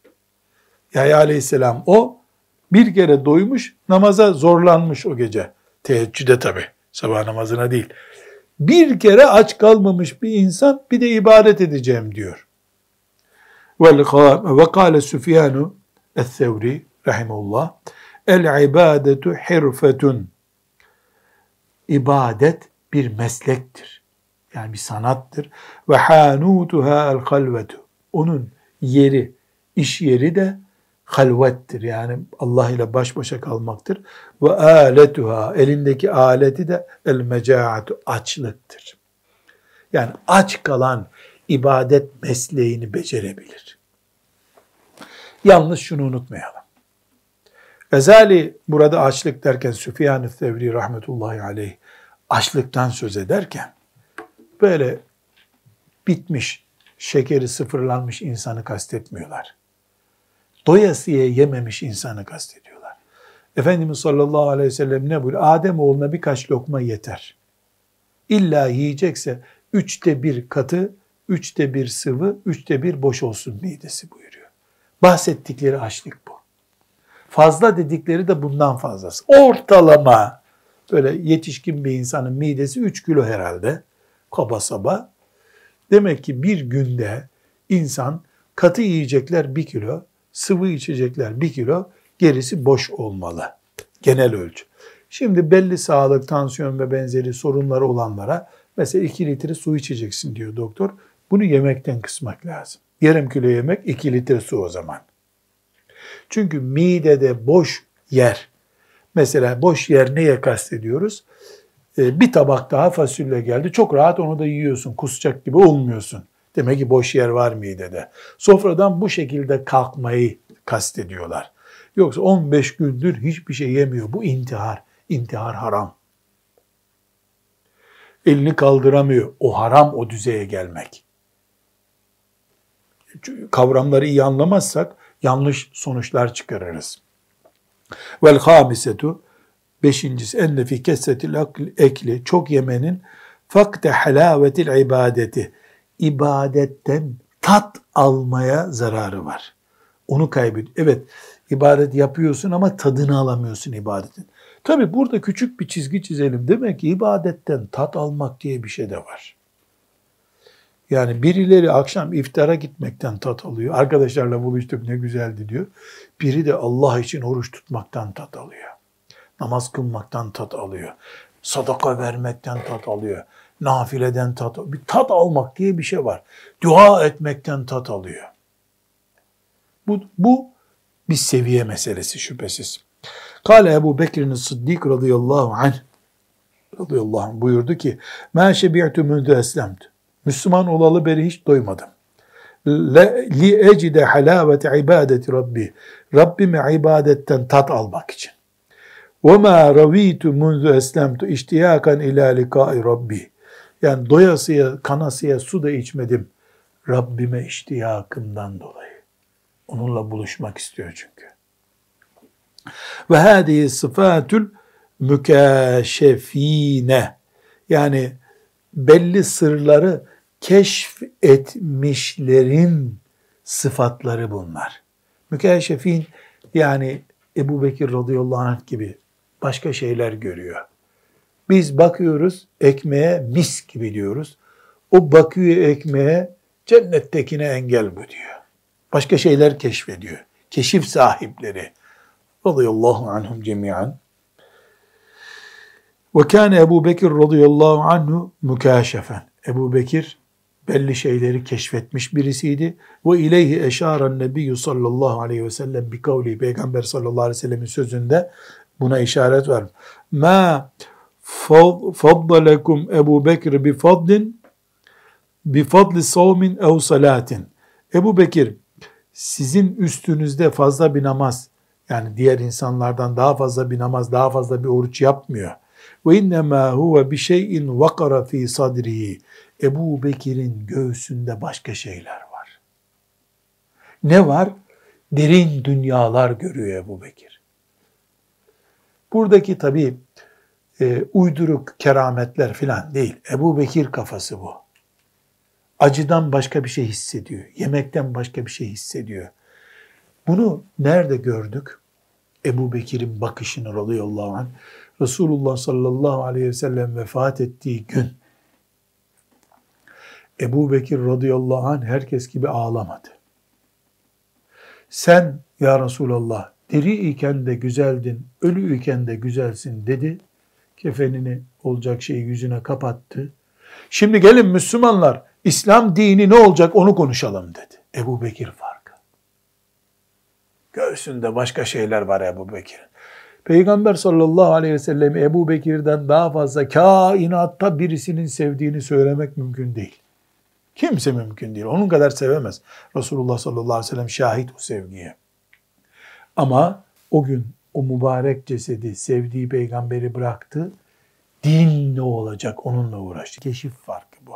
Yahya aleyhisselam o bir kere doymuş namaza zorlanmış o gece. Teheccüde tabi sabah namazına değil. Bir kere aç kalmamış bir insan bir de ibadet edeceğim diyor. Ve kâle Süfyanu Es-Sevri rahimullah El ibadetu hirfetun İbadet bir meslektir. Yani bir sanattır. Ve hanutuha el halvetu. Onun yeri, iş yeri de halvettir. Yani Allah ile baş başa kalmaktır. Ve aletuha elindeki aleti de el mecaatu açlıktır. Yani aç kalan ibadet mesleğini becerebilir. Yalnız şunu unutmayalım. Gazali burada açlık derken Süfyan-ı Sevri rahmetullahi aleyh açlıktan söz ederken böyle bitmiş, şekeri sıfırlanmış insanı kastetmiyorlar doyasıya yememiş insanı kastediyorlar. Efendimiz sallallahu aleyhi ve sellem ne buyuruyor? Adem oğluna birkaç lokma yeter. İlla yiyecekse üçte bir katı, üçte bir sıvı, üçte bir boş olsun midesi buyuruyor. Bahsettikleri açlık bu. Fazla dedikleri de bundan fazlası. Ortalama böyle yetişkin bir insanın midesi 3 kilo herhalde. Kaba saba. Demek ki bir günde insan katı yiyecekler 1 kilo, sıvı içecekler 1 kilo, gerisi boş olmalı. Genel ölçü. Şimdi belli sağlık, tansiyon ve benzeri sorunları olanlara mesela 2 litre su içeceksin diyor doktor. Bunu yemekten kısmak lazım. Yarım kilo yemek 2 litre su o zaman. Çünkü midede boş yer, mesela boş yer neye kastediyoruz? Ee, bir tabak daha fasulye geldi. Çok rahat onu da yiyorsun. Kusacak gibi olmuyorsun. Demek ki boş yer var midede. Sofradan bu şekilde kalkmayı kastediyorlar. Yoksa 15 gündür hiçbir şey yemiyor. Bu intihar. İntihar haram. Elini kaldıramıyor. O haram o düzeye gelmek. Kavramları iyi anlamazsak yanlış sonuçlar çıkarırız. Vel hamisetu beşincisi enne fi kessetil ekli çok yemenin fakte halavetil ibadeti ibadetten tat almaya zararı var. Onu kaybediyor. Evet ibadet yapıyorsun ama tadını alamıyorsun ibadetin. Tabi burada küçük bir çizgi çizelim. Demek ki ibadetten tat almak diye bir şey de var. Yani birileri akşam iftara gitmekten tat alıyor. Arkadaşlarla buluştuk ne güzeldi diyor. Biri de Allah için oruç tutmaktan tat alıyor. Namaz kılmaktan tat alıyor. Sadaka vermekten tat alıyor. Nafileden tat alıyor. Bir tat almak diye bir şey var. Dua etmekten tat alıyor. Bu, bu bir seviye meselesi şüphesiz. Kale Ebu Bekir'in Sıddik radıyallahu anh radıyallahu anh buyurdu ki مَا شَبِعْتُ مُنْدُ eslemtu. Müslüman olalı beri hiç doymadım. Li ecide halavete ibadeti Rabbi. Rabbime ibadetten tat almak için. Ve ma ravitu munzu eslemtu iştiyakan ila likai Rabbi. Yani doyasıya, kanasıya su da içmedim. Rabbime iştiyakımdan dolayı. Onunla buluşmak istiyor çünkü. Ve hadihi sıfatül mükaşefine. Yani belli sırları keşfetmişlerin sıfatları bunlar. Mükeşefin yani Ebu Bekir radıyallahu anh gibi başka şeyler görüyor. Biz bakıyoruz ekmeğe mis gibi diyoruz. O bakıyor ekmeğe cennettekine engel bu diyor. Başka şeyler keşfediyor. Keşif sahipleri. Radıyallahu anhum cemiyan. Ve kâne Ebu Bekir radıyallahu anhu mükâşefen. Ebu Bekir belli şeyleri keşfetmiş birisiydi. Ve ileyhi eşâren nebiyyü sallallahu aleyhi ve sellem bi kavli Peygamber sallallahu aleyhi ve sellemin sözünde buna işaret var. Ma faddalekum Ebu Bekir bi fadlin bi fadli savmin ev salatin. Ebu Bekir sizin üstünüzde fazla bir namaz yani diğer insanlardan daha fazla bir namaz, daha fazla bir oruç yapmıyor. Ve innemâ huve bi şeyin vakara fi sadrihi. Ebu Bekir'in göğsünde başka şeyler var. Ne var? Derin dünyalar görüyor Ebu Bekir. Buradaki tabi e, uyduruk kerametler filan değil. Ebu Bekir kafası bu. Acıdan başka bir şey hissediyor. Yemekten başka bir şey hissediyor. Bunu nerede gördük? Ebu Bekir'in bakışını radıyallahu anh. Resulullah sallallahu aleyhi ve sellem vefat ettiği gün Ebu Bekir radıyallahu anh herkes gibi ağlamadı. Sen ya Resulallah diri iken de güzeldin, ölü iken de güzelsin dedi. Kefenini olacak şeyi yüzüne kapattı. Şimdi gelin Müslümanlar İslam dini ne olacak onu konuşalım dedi. Ebu Bekir farkı. Göğsünde başka şeyler var Ebu Bekir'in. Peygamber sallallahu aleyhi ve sellem Ebu Bekir'den daha fazla kainatta birisinin sevdiğini söylemek mümkün değil. Kimse mümkün değil. Onun kadar sevemez. Resulullah sallallahu aleyhi ve sellem şahit o sevgiye. Ama o gün o mübarek cesedi sevdiği peygamberi bıraktı. Din ne olacak onunla uğraştı. Keşif farkı bu.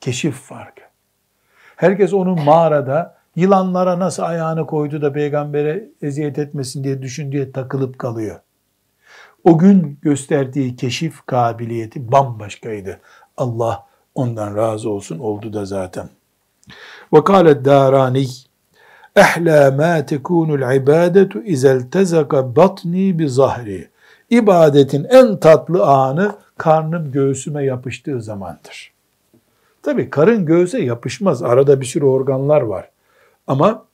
Keşif farkı. Herkes onun mağarada yılanlara nasıl ayağını koydu da peygambere eziyet etmesin diye düşündüğü takılıp kalıyor. O gün gösterdiği keşif kabiliyeti bambaşkaydı. Allah ondan razı olsun oldu da zaten. Ve kâlet dârâni ehlâ mâ tekûnul ibâdetu izel tezaka batni bi zahri. İbadetin en tatlı anı karnım göğsüme yapıştığı zamandır. Tabi karın göğse yapışmaz. Arada bir sürü organlar var. Ama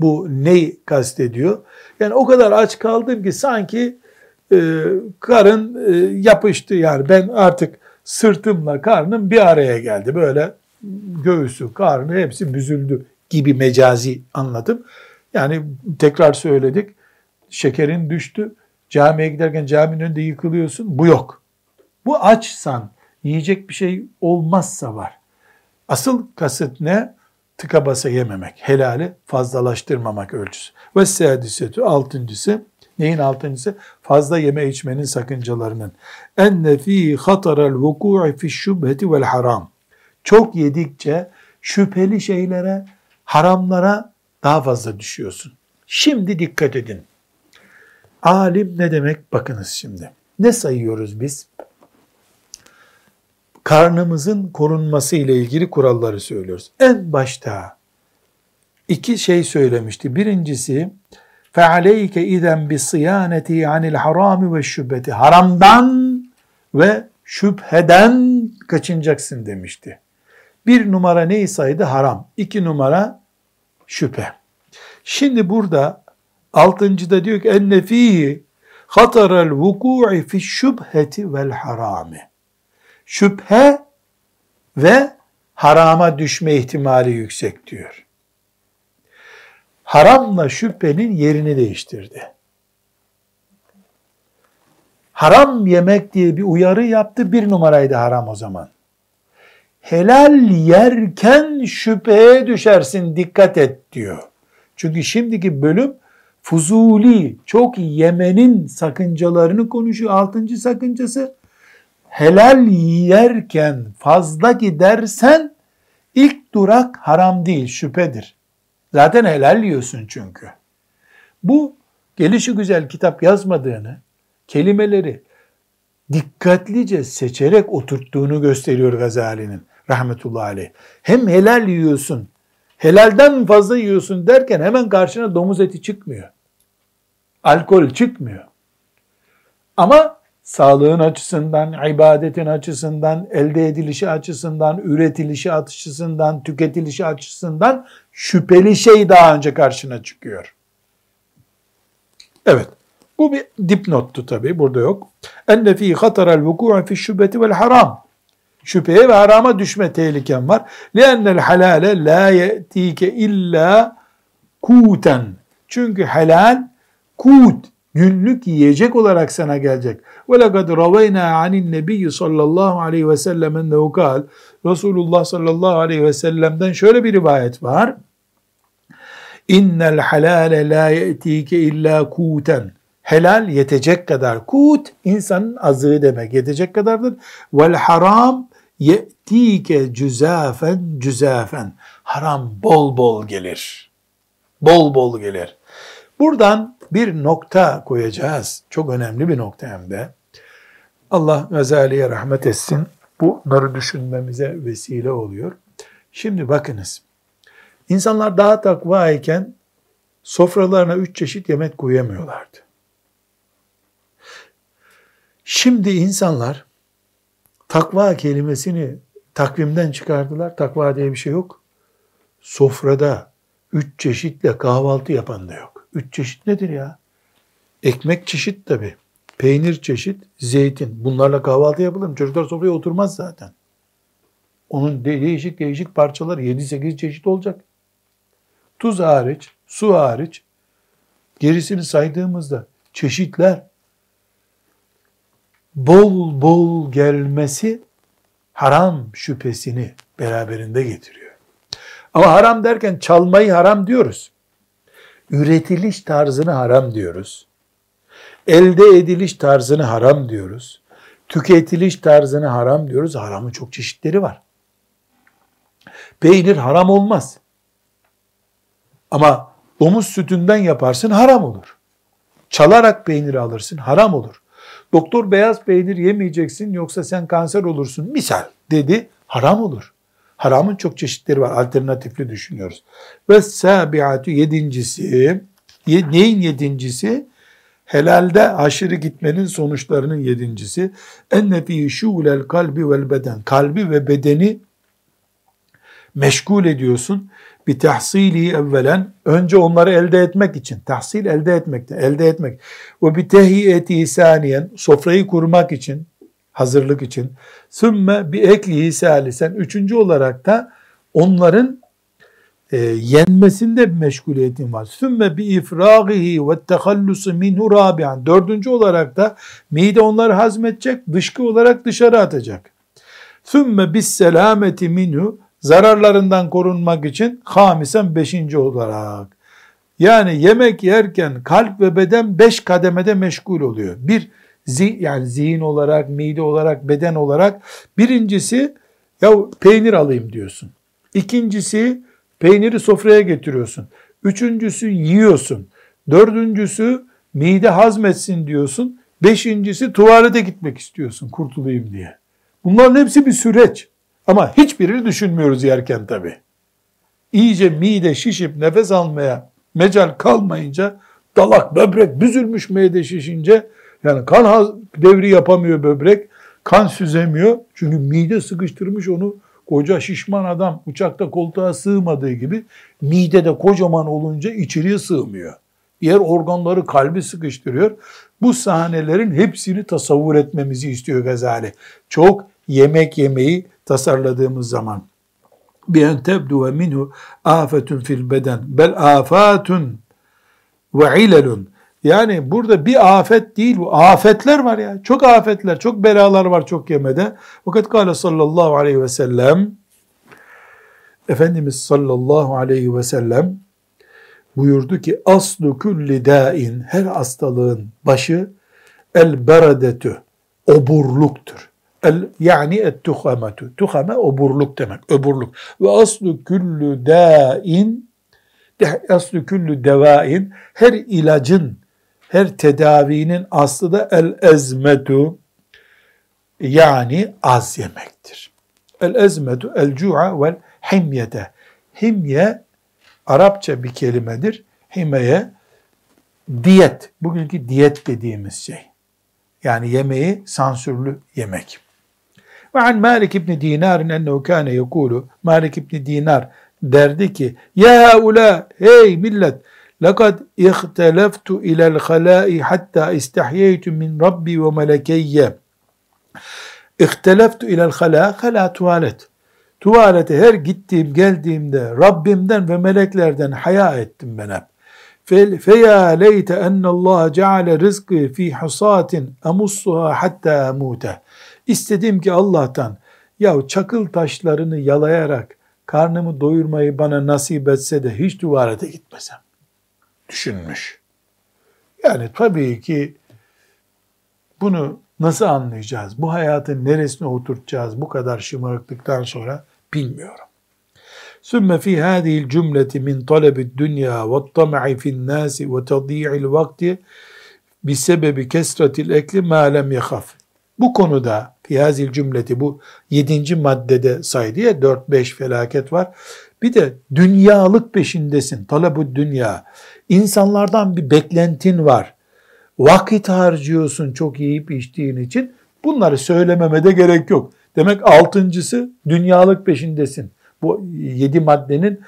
bu neyi kastediyor? Yani o kadar aç kaldım ki sanki e, karın e, yapıştı. Yani ben artık sırtımla karnım bir araya geldi. Böyle göğsü, karnı hepsi büzüldü gibi mecazi anlatım. Yani tekrar söyledik. Şekerin düştü. Camiye giderken caminin önünde yıkılıyorsun. Bu yok. Bu açsan, yiyecek bir şey olmazsa var. Asıl kasıt ne? Tıka basa yememek. Helali fazlalaştırmamak ölçüsü. Ve sedisetü altıncısı Neyin altıncısı? Fazla yeme içmenin sakıncalarının. Enne fi hatarel vuku'i fi şübheti vel haram. Çok yedikçe şüpheli şeylere, haramlara daha fazla düşüyorsun. Şimdi dikkat edin. Alim ne demek? Bakınız şimdi. Ne sayıyoruz biz? Karnımızın korunması ile ilgili kuralları söylüyoruz. En başta iki şey söylemişti. Birincisi فَعَلَيْكَ اِذَنْ بِصِيَانَتِي عَنِ الْحَرَامِ وَالشُّبَّةِ Haramdan ve şüpheden kaçınacaksın demişti. Bir numara neysaydı haram. İki numara şüphe. Şimdi burada altıncıda diyor ki enne fihi hatarel vuku'i fi şüpheti vel harami. Şüphe ve harama düşme ihtimali yüksek diyor. Haramla şüphenin yerini değiştirdi. Haram yemek diye bir uyarı yaptı. Bir numaraydı haram o zaman. Helal yerken şüpheye düşersin dikkat et diyor. Çünkü şimdiki bölüm fuzuli, çok yemenin sakıncalarını konuşuyor. Altıncı sakıncası helal yerken fazla gidersen ilk durak haram değil şüphedir. Zaten helal yiyorsun çünkü. Bu gelişi güzel kitap yazmadığını, kelimeleri dikkatlice seçerek oturttuğunu gösteriyor Gazali'nin rahmetullahi aleyh. Hem helal yiyorsun, helalden fazla yiyorsun derken hemen karşına domuz eti çıkmıyor. Alkol çıkmıyor. Ama sağlığın açısından, ibadetin açısından, elde edilişi açısından, üretilişi açısından, tüketilişi açısından şüpheli şey daha önce karşına çıkıyor. Evet. Bu bir dipnottu tabi burada yok. Enne fî hatarel vuku'u fi şübeti vel haram. Şüpheye ve harama düşme tehliken var. Li'ennel halale la ye'tike illa kuten. Çünkü helal kut günlük yiyecek olarak sana gelecek. وَلَقَدْ رَوَيْنَا عَنِ النَّبِيِّ sallallahu aleyhi ve sellem ennehu kal. Resulullah sallallahu aleyhi ve sellem'den şöyle bir rivayet var. İnnel halale la ye'tike illa kuten. Helal yetecek kadar. Kut insanın azığı demek. Yetecek kadardır. Vel haram ye'tike cüzafen cüzafen. Haram bol bol gelir. Bol bol gelir. Buradan bir nokta koyacağız. Çok önemli bir nokta hem de. Allah Gazali'ye rahmet etsin. Bunları düşünmemize vesile oluyor. Şimdi bakınız. İnsanlar daha takva iken sofralarına üç çeşit yemek koyamıyorlardı. Şimdi insanlar takva kelimesini takvimden çıkardılar. Takva diye bir şey yok. Sofrada üç çeşitle kahvaltı yapan da yok. Üç çeşit nedir ya? Ekmek çeşit tabi. Peynir çeşit, zeytin. Bunlarla kahvaltı yapılır mı? Çocuklar sofraya oturmaz zaten. Onun değişik değişik parçalar 7-8 çeşit olacak. Tuz hariç, su hariç gerisini saydığımızda çeşitler bol bol gelmesi haram şüphesini beraberinde getiriyor. Ama haram derken çalmayı haram diyoruz. Üretiliş tarzını haram diyoruz. Elde ediliş tarzını haram diyoruz. Tüketiliş tarzını haram diyoruz. Haramın çok çeşitleri var. Peynir haram olmaz. Ama domuz sütünden yaparsın haram olur. Çalarak peyniri alırsın haram olur. Doktor beyaz peynir yemeyeceksin yoksa sen kanser olursun misal dedi haram olur. Haramın çok çeşitleri var. Alternatifli düşünüyoruz. Ve sabiatü yedincisi neyin yedincisi? Helalde aşırı gitmenin sonuçlarının yedincisi. Enne fî şûlel kalbi vel beden. Kalbi ve bedeni meşgul ediyorsun. Bir tahsili evvelen önce onları elde etmek için tahsil elde etmekte elde etmek ve bir tehiyeti saniyen sofrayı kurmak için hazırlık için sümme bir eklihi salisen üçüncü olarak da onların e, yenmesinde bir meşguliyetin var. Sümme bi ifragihi ve tehallusu minhu rabi'an. Dördüncü olarak da mide onları hazmedecek, dışkı olarak dışarı atacak. Sümme bis selameti minhu zararlarından korunmak için hamisen beşinci olarak. Yani yemek yerken kalp ve beden beş kademede meşgul oluyor. Bir, zi, yani zihin olarak, mide olarak, beden olarak. Birincisi, ya peynir alayım diyorsun. İkincisi, peyniri sofraya getiriyorsun. Üçüncüsü yiyorsun. Dördüncüsü mide hazmetsin diyorsun. Beşincisi tuvalete gitmek istiyorsun kurtulayım diye. Bunların hepsi bir süreç. Ama hiçbirini düşünmüyoruz yerken tabi. İyice mide şişip nefes almaya mecal kalmayınca dalak böbrek büzülmüş mide şişince yani kan devri yapamıyor böbrek kan süzemiyor çünkü mide sıkıştırmış onu koca şişman adam uçakta koltuğa sığmadığı gibi mide de kocaman olunca içeriye sığmıyor. Diğer organları kalbi sıkıştırıyor. Bu sahnelerin hepsini tasavvur etmemizi istiyor Gazali. Çok yemek yemeyi tasarladığımız zaman. Bi en tebdu ve minhu afetun fil beden bel afatun ve ilelun. Yani burada bir afet değil bu. Afetler var ya. Çok afetler, çok belalar var çok yemede. Fakat kâle sallallahu aleyhi ve sellem Efendimiz sallallahu aleyhi ve sellem buyurdu ki aslu kulli dain her hastalığın başı el beradetü oburluktur. El, yani et tuhametu. Tuhame oburluk demek. Öburluk. Ve aslu kullu dain aslu kullu devain her ilacın her tedavinin aslı da el ezmetu yani az yemektir. El ezmetu el cu'a vel himyete. Himye Arapça bir kelimedir. Himeye diyet. Bugünkü diyet dediğimiz şey. Yani yemeği sansürlü yemek. Ve an Malik İbni Dinar'ın ennehu kâne yekulu Malik İbni Dinar derdi ki Ya ula hey millet لَقَدْ اِخْتَلَفْتُ اِلَى الْخَلَاءِ حَتَّى اِسْتَحْيَيْتُ مِنْ رَبِّي وَمَلَكَيَّ اِخْتَلَفْتُ اِلَى الْخَلَاءِ Hala tuvalet. Tuvalete her gittiğim geldiğimde Rabbimden ve meleklerden haya ettim ben hep. فَيَا لَيْتَ اَنَّ اللّٰهَ جَعَلَ رِزْقِي ف۪ي حُسَاتٍ اَمُصُّهَا حَتَّى اَمُوتَ İstedim ki Allah'tan ya çakıl taşlarını yalayarak karnımı doyurmayı bana nasip etse de hiç tuvalete gitmesem düşünmüş. Yani tabii ki bunu nasıl anlayacağız? Bu hayatın neresine oturtacağız bu kadar şımarıklıktan sonra bilmiyorum. Sümme fi hadihil cümleti min talebi dünya ve tam'i fin nasi ve tadî'il vakti bi sebebi kesretil ekli ma lem yahaf. Bu konuda fi fiyazil cümleti bu yedinci maddede saydı ya 4-5 felaket var. Bir de dünyalık peşindesin. Talebu dünya. İnsanlardan bir beklentin var. Vakit harcıyorsun çok yiyip içtiğin için. Bunları söylememe de gerek yok. Demek altıncısı dünyalık peşindesin. Bu yedi maddenin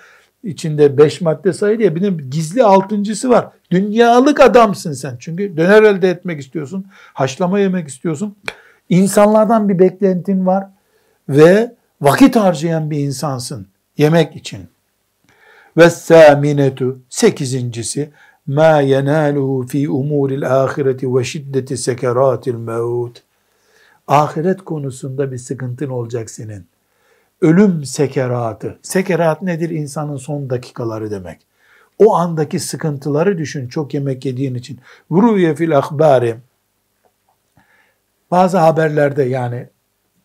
içinde beş madde sayılır ya bir de gizli altıncısı var. Dünyalık adamsın sen. Çünkü döner elde etmek istiyorsun. Haşlama yemek istiyorsun. İnsanlardan bir beklentin var ve vakit harcayan bir insansın yemek için. Ve sâminetu sekizincisi ma yenaluhu fi umuril ahireti ve şiddeti sekeratil mevut. Ahiret konusunda bir sıkıntın olacak senin. Ölüm sekeratı. Sekerat nedir? İnsanın son dakikaları demek. O andaki sıkıntıları düşün çok yemek yediğin için. Vuruye fil ahbari. Bazı haberlerde yani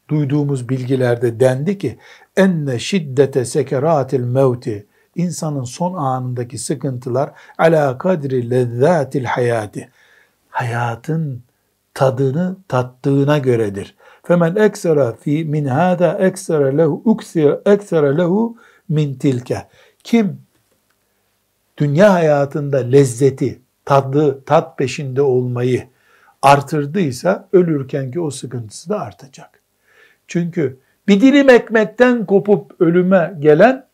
duyduğumuz bilgilerde dendi ki enne şiddete sekeratil mevti insanın son anındaki sıkıntılar ala kadri lezzatil hayati hayatın tadını tattığına göredir. Femen eksera fi min hada eksera lehu uksira eksera lehu min tilke. Kim dünya hayatında lezzeti, tadı, tat peşinde olmayı artırdıysa ölürkenki o sıkıntısı da artacak. Çünkü bir dilim ekmekten kopup ölüme gelen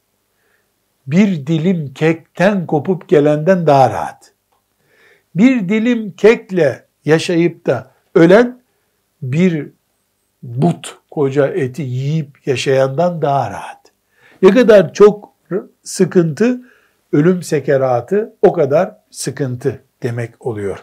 bir dilim kekten kopup gelenden daha rahat. Bir dilim kekle yaşayıp da ölen bir but koca eti yiyip yaşayandan daha rahat. Ne kadar çok sıkıntı, ölüm sekeratı o kadar sıkıntı demek oluyor.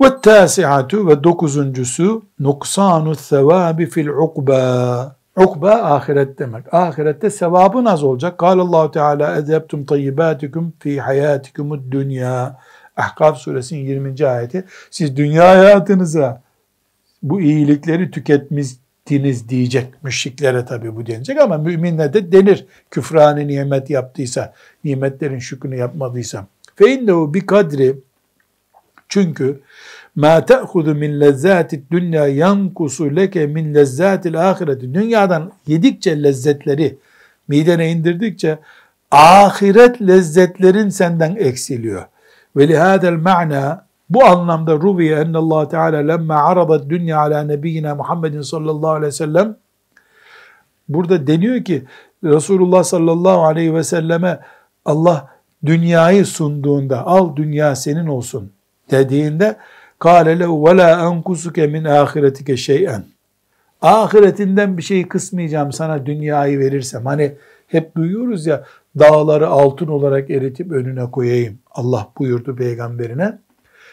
Ve tasiatu ve dokuzuncusu nuksanu sevabi fil ukba. Ukba ahiret demek. Ahirette sevabın az olacak. Kâlallahu Teala ezebtum tayyibâtikum fi hayâtikumud dünya. Ahkaf suresinin 20. ayeti. Siz dünya hayatınıza bu iyilikleri tüketmiştiniz diyecek. Müşriklere tabi bu denecek ama müminle de denir. Küfrani nimet yaptıysa, nimetlerin şükrünü yapmadıysa. Fe innehu bi kadri çünkü ma te'hudu min lezzati dünya yankusu leke min lezzatil ahireti. Dünyadan yedikçe lezzetleri midene indirdikçe ahiret lezzetlerin senden eksiliyor. Ve lihadel ma'na bu anlamda ruviye ennallahu teala lemma arada dünya ala nebiyyina Muhammedin sallallahu aleyhi ve sellem burada deniyor ki Resulullah sallallahu aleyhi ve selleme Allah dünyayı sunduğunda al dünya senin olsun dediğinde kâle lehu ve lâ enkusuke min ahiretike şey'en ahiretinden bir şey kısmayacağım sana dünyayı verirsem hani hep duyuyoruz ya dağları altın olarak eritip önüne koyayım Allah buyurdu peygamberine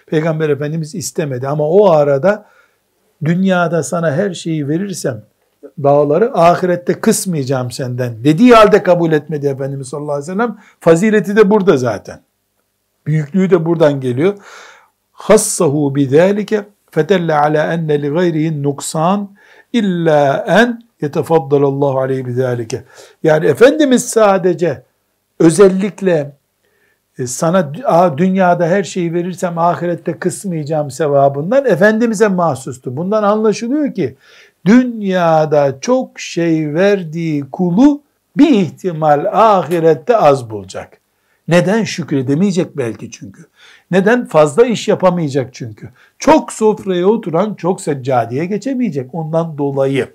peygamber efendimiz istemedi ama o arada dünyada sana her şeyi verirsem dağları ahirette kısmayacağım senden dediği halde kabul etmedi Efendimiz sallallahu aleyhi ve sellem. Fazileti de burada zaten. Büyüklüğü de buradan geliyor. Hassahu bidâlike fetelle ala enne li gayrihin nuksan illa en yetefaddalallahu aleyhi bidâlike. Yani Efendimiz sadece özellikle e, sana dünyada her şeyi verirsem ahirette kısmayacağım sevabından Efendimiz'e mahsustu. Bundan anlaşılıyor ki dünyada çok şey verdiği kulu bir ihtimal ahirette az bulacak. Neden? Şükredemeyecek belki çünkü. Neden? Fazla iş yapamayacak çünkü. Çok sofraya oturan çok seccadeye geçemeyecek. Ondan dolayı.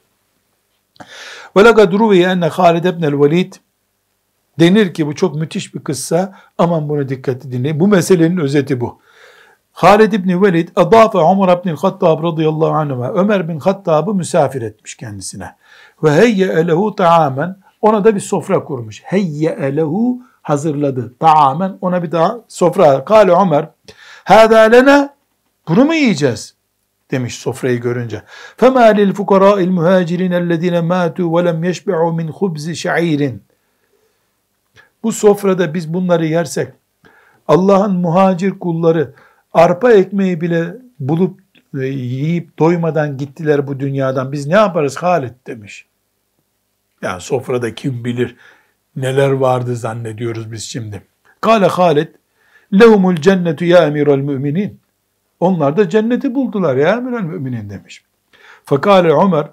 وَلَقَدْ رُوِيَ اَنَّ خَالِدَ بْنَ الْوَلِيدِ Denir ki bu çok müthiş bir kıssa. Aman bunu dikkatli dinleyin. Bu meselenin özeti bu. Halid İbni Velid adafe Ömer İbni Hattab radıyallahu anh Ömer bin Hattab'ı misafir etmiş kendisine. Ve heyye lehu taamen ona da bir sofra kurmuş. Heyye lehu hazırladı. Taamen ona bir daha sofra. Kale Ömer hâdâ lena bunu mu yiyeceğiz? demiş sofrayı görünce. فَمَا لِلْفُقَرَاءِ الْمُهَاجِرِينَ الَّذ۪ينَ مَاتُوا وَلَمْ يَشْبِعُوا مِنْ خُبْزِ شَعِيرٍ Bu sofrada biz bunları yersek Allah'ın muhacir kulları arpa ekmeği bile bulup e, yiyip doymadan gittiler bu dünyadan. Biz ne yaparız Halit demiş. Yani sofrada kim bilir neler vardı zannediyoruz biz şimdi. Kale Halit lehumul cennetu ya emiral müminin. Onlar da cenneti buldular ya emiral müminin demiş. Fakale Ömer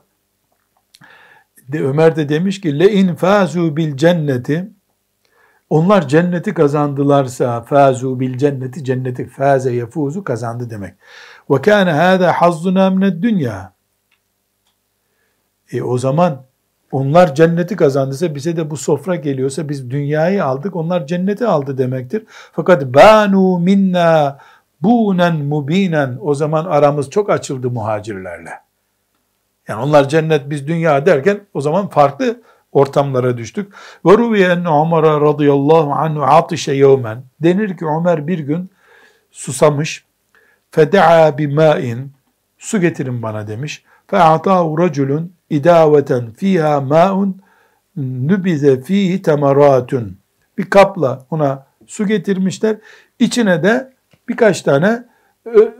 de Ömer de demiş ki le infazu bil cenneti onlar cenneti kazandılarsa fazu bil cenneti cenneti faze yefuzu kazandı demek. Ve kana hada hazzuna mined dünya. E o zaman onlar cenneti kazandıysa bize de bu sofra geliyorsa biz dünyayı aldık onlar cenneti aldı demektir. Fakat banu minna bunen mubinen o zaman aramız çok açıldı muhacirlerle. Yani onlar cennet biz dünya derken o zaman farklı ortamlara düştük. Ve ruviye enne radıyallahu anhu atişe yevmen. Denir ki Ömer bir gün susamış. Feda'a bima'in. Su getirin bana demiş. Fe'atâhu raculun idaveten fiha ma'un nübize fihi temaratun. Bir kapla ona su getirmişler. İçine de birkaç tane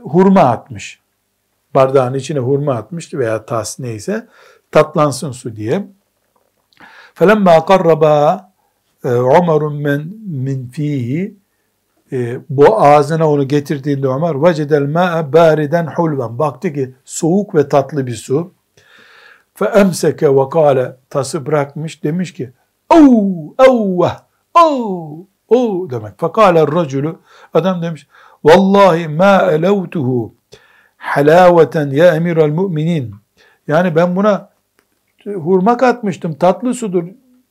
hurma atmış. Bardağın içine hurma atmış veya tas neyse tatlansın su diye. فَلَمَّا قَرَّبَا عُمَرٌ مِنْ مِنْ ف۪يهِ bu ağzına onu getirdiğinde Ömer vecedel ma'e bariden hulven. Baktı ki soğuk ve tatlı bir su. Fe emseke ve kâle. Tası bırakmış demiş ki ooo evvah ooo ooo demek fekâle racülü adam demiş vallahi ma elevtuhu halaveten ya emiral müminin yani ben buna hurma katmıştım tatlı sudur.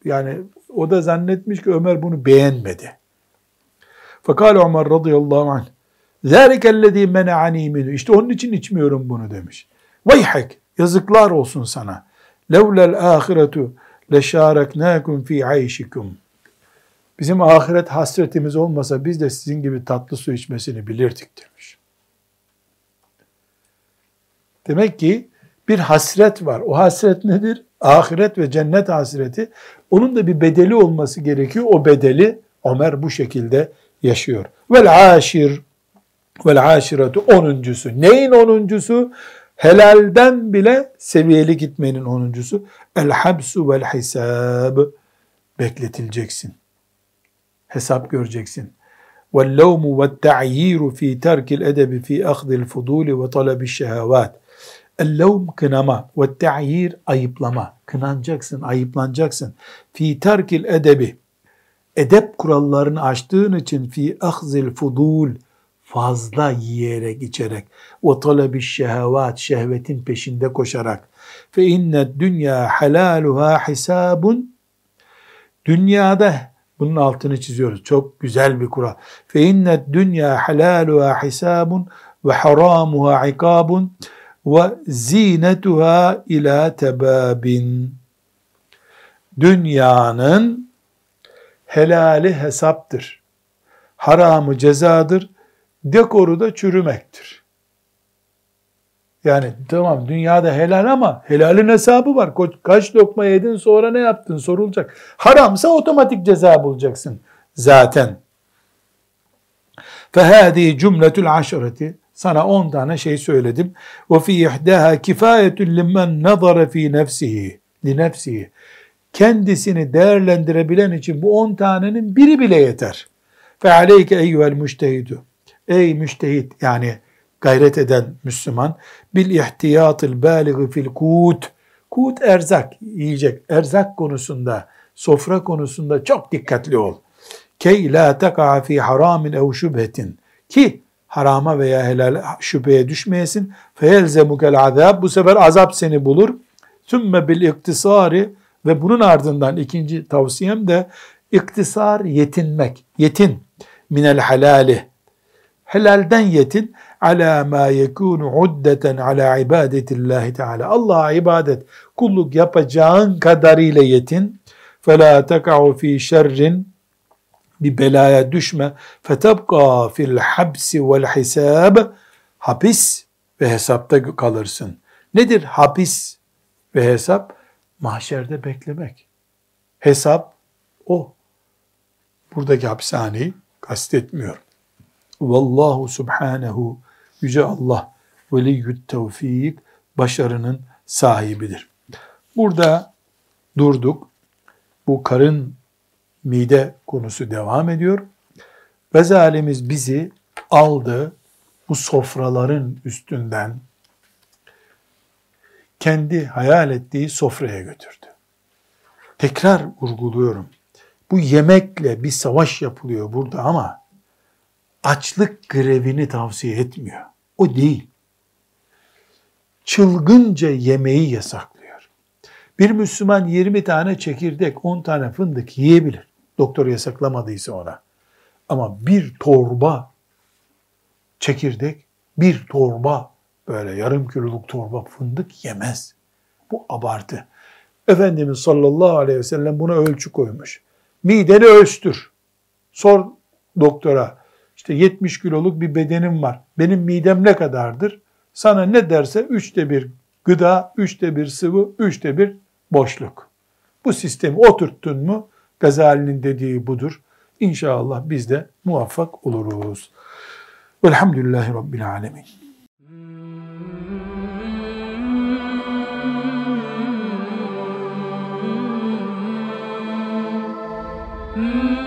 Yani o da zannetmiş ki Ömer bunu beğenmedi. Fakat Ömer radıyallahu anh ذَٰلِكَ الَّذ۪ي مَنَعَن۪ي مِنُ İşte onun için içmiyorum bunu demiş. Vayhek yazıklar olsun sana. لَوْلَا الْآخِرَةُ لَشَارَكْنَاكُمْ ف۪ي عَيْشِكُمْ Bizim ahiret hasretimiz olmasa biz de sizin gibi tatlı su içmesini bilirdik demiş. Demek ki bir hasret var. O hasret nedir? Ahiret ve cennet hasreti. Onun da bir bedeli olması gerekiyor. O bedeli Ömer bu şekilde yaşıyor. Vel aşir vel aşiretu onuncusu. Neyin onuncusu? Helalden bile seviyeli gitmenin onuncusu. El habsu vel hisab. Bekletileceksin. Hesap göreceksin. وَاللَّوْمُ وَالتَّعْيِيرُ ف۪ي تَرْكِ الْاَدَبِ ف۪ي اَخْذِ الْفُضُولِ وَطَلَبِ الشَّهَوَاتِ Ellevm kınama ve te'yir ayıplama. Kınanacaksın, ayıplanacaksın. Fi terkil edebi. Edep kurallarını aştığın için fi ahzil fudul fazla yiyerek içerek ve talebi şehvat şehvetin peşinde koşarak fe inne dünya halaluha hisabun dünyada Bunun altını çiziyoruz. Çok güzel bir kural. Fe innet dünya halaluha hisabun ve haramuha ikabun ve zinetuha ila tebabin. Dünyanın helali hesaptır. Haramı cezadır. Dekoru da çürümektir. Yani tamam dünyada helal ama helalin hesabı var. Kaç lokma yedin sonra ne yaptın sorulacak. Haramsa otomatik ceza bulacaksın zaten. فَهَذِي cümletül aşıreti sana 10 tane şey söyledim. Ve fi ihdaha kifayetun limen nazara fi nefsihi li nefsihi. Kendisini değerlendirebilen için bu 10 tanenin biri bile yeter. Aleyke eyyuhel müştehidu. Ey müştehit yani gayret eden Müslüman bil ihtiyatıl baligı fil kut. Kut erzak, yiyecek. Erzak konusunda, sofra konusunda çok dikkatli ol. Key la teka fi haramin ev şübhetin. Ki harama veya helal şüpheye düşmeyesin. Feyelzemukel azab. Bu sefer azap seni bulur. Sümme bil iktisari ve bunun ardından ikinci tavsiyem de iktisar yetinmek. Yetin minel halali. Helalden yetin ala ma yekunu uddeten ala ibadetillahi teala. Allah'a ibadet, kulluk yapacağın kadarıyla yetin. Fela teka'u fi şerrin bir belaya düşme. Fetebqa fil habsi vel hisab. Hapis ve hesapta kalırsın. Nedir hapis ve hesap? Mahşerde beklemek. Hesap o. Buradaki hapishaneyi kastetmiyorum. Vallahu subhanehu Yüce Allah veliyyüt tevfik başarının sahibidir. Burada durduk. Bu karın mide konusu devam ediyor. Gazalimiz bizi aldı bu sofraların üstünden kendi hayal ettiği sofraya götürdü. Tekrar vurguluyorum. Bu yemekle bir savaş yapılıyor burada ama açlık grevini tavsiye etmiyor. O değil. Çılgınca yemeği yasaklıyor. Bir Müslüman 20 tane çekirdek, 10 tane fındık yiyebilir. Doktor yasaklamadıysa ona. Ama bir torba çekirdek, bir torba böyle yarım kiloluk torba fındık yemez. Bu abartı. Efendimiz sallallahu aleyhi ve sellem buna ölçü koymuş. Mideni ölçtür. Sor doktora. İşte 70 kiloluk bir bedenim var. Benim midem ne kadardır? Sana ne derse üçte bir gıda, üçte bir sıvı, üçte bir boşluk. Bu sistemi oturttun mu Gazali'nin dediği budur. İnşallah biz de muvaffak oluruz. Velhamdülillahi Rabbil Alemin. Mm.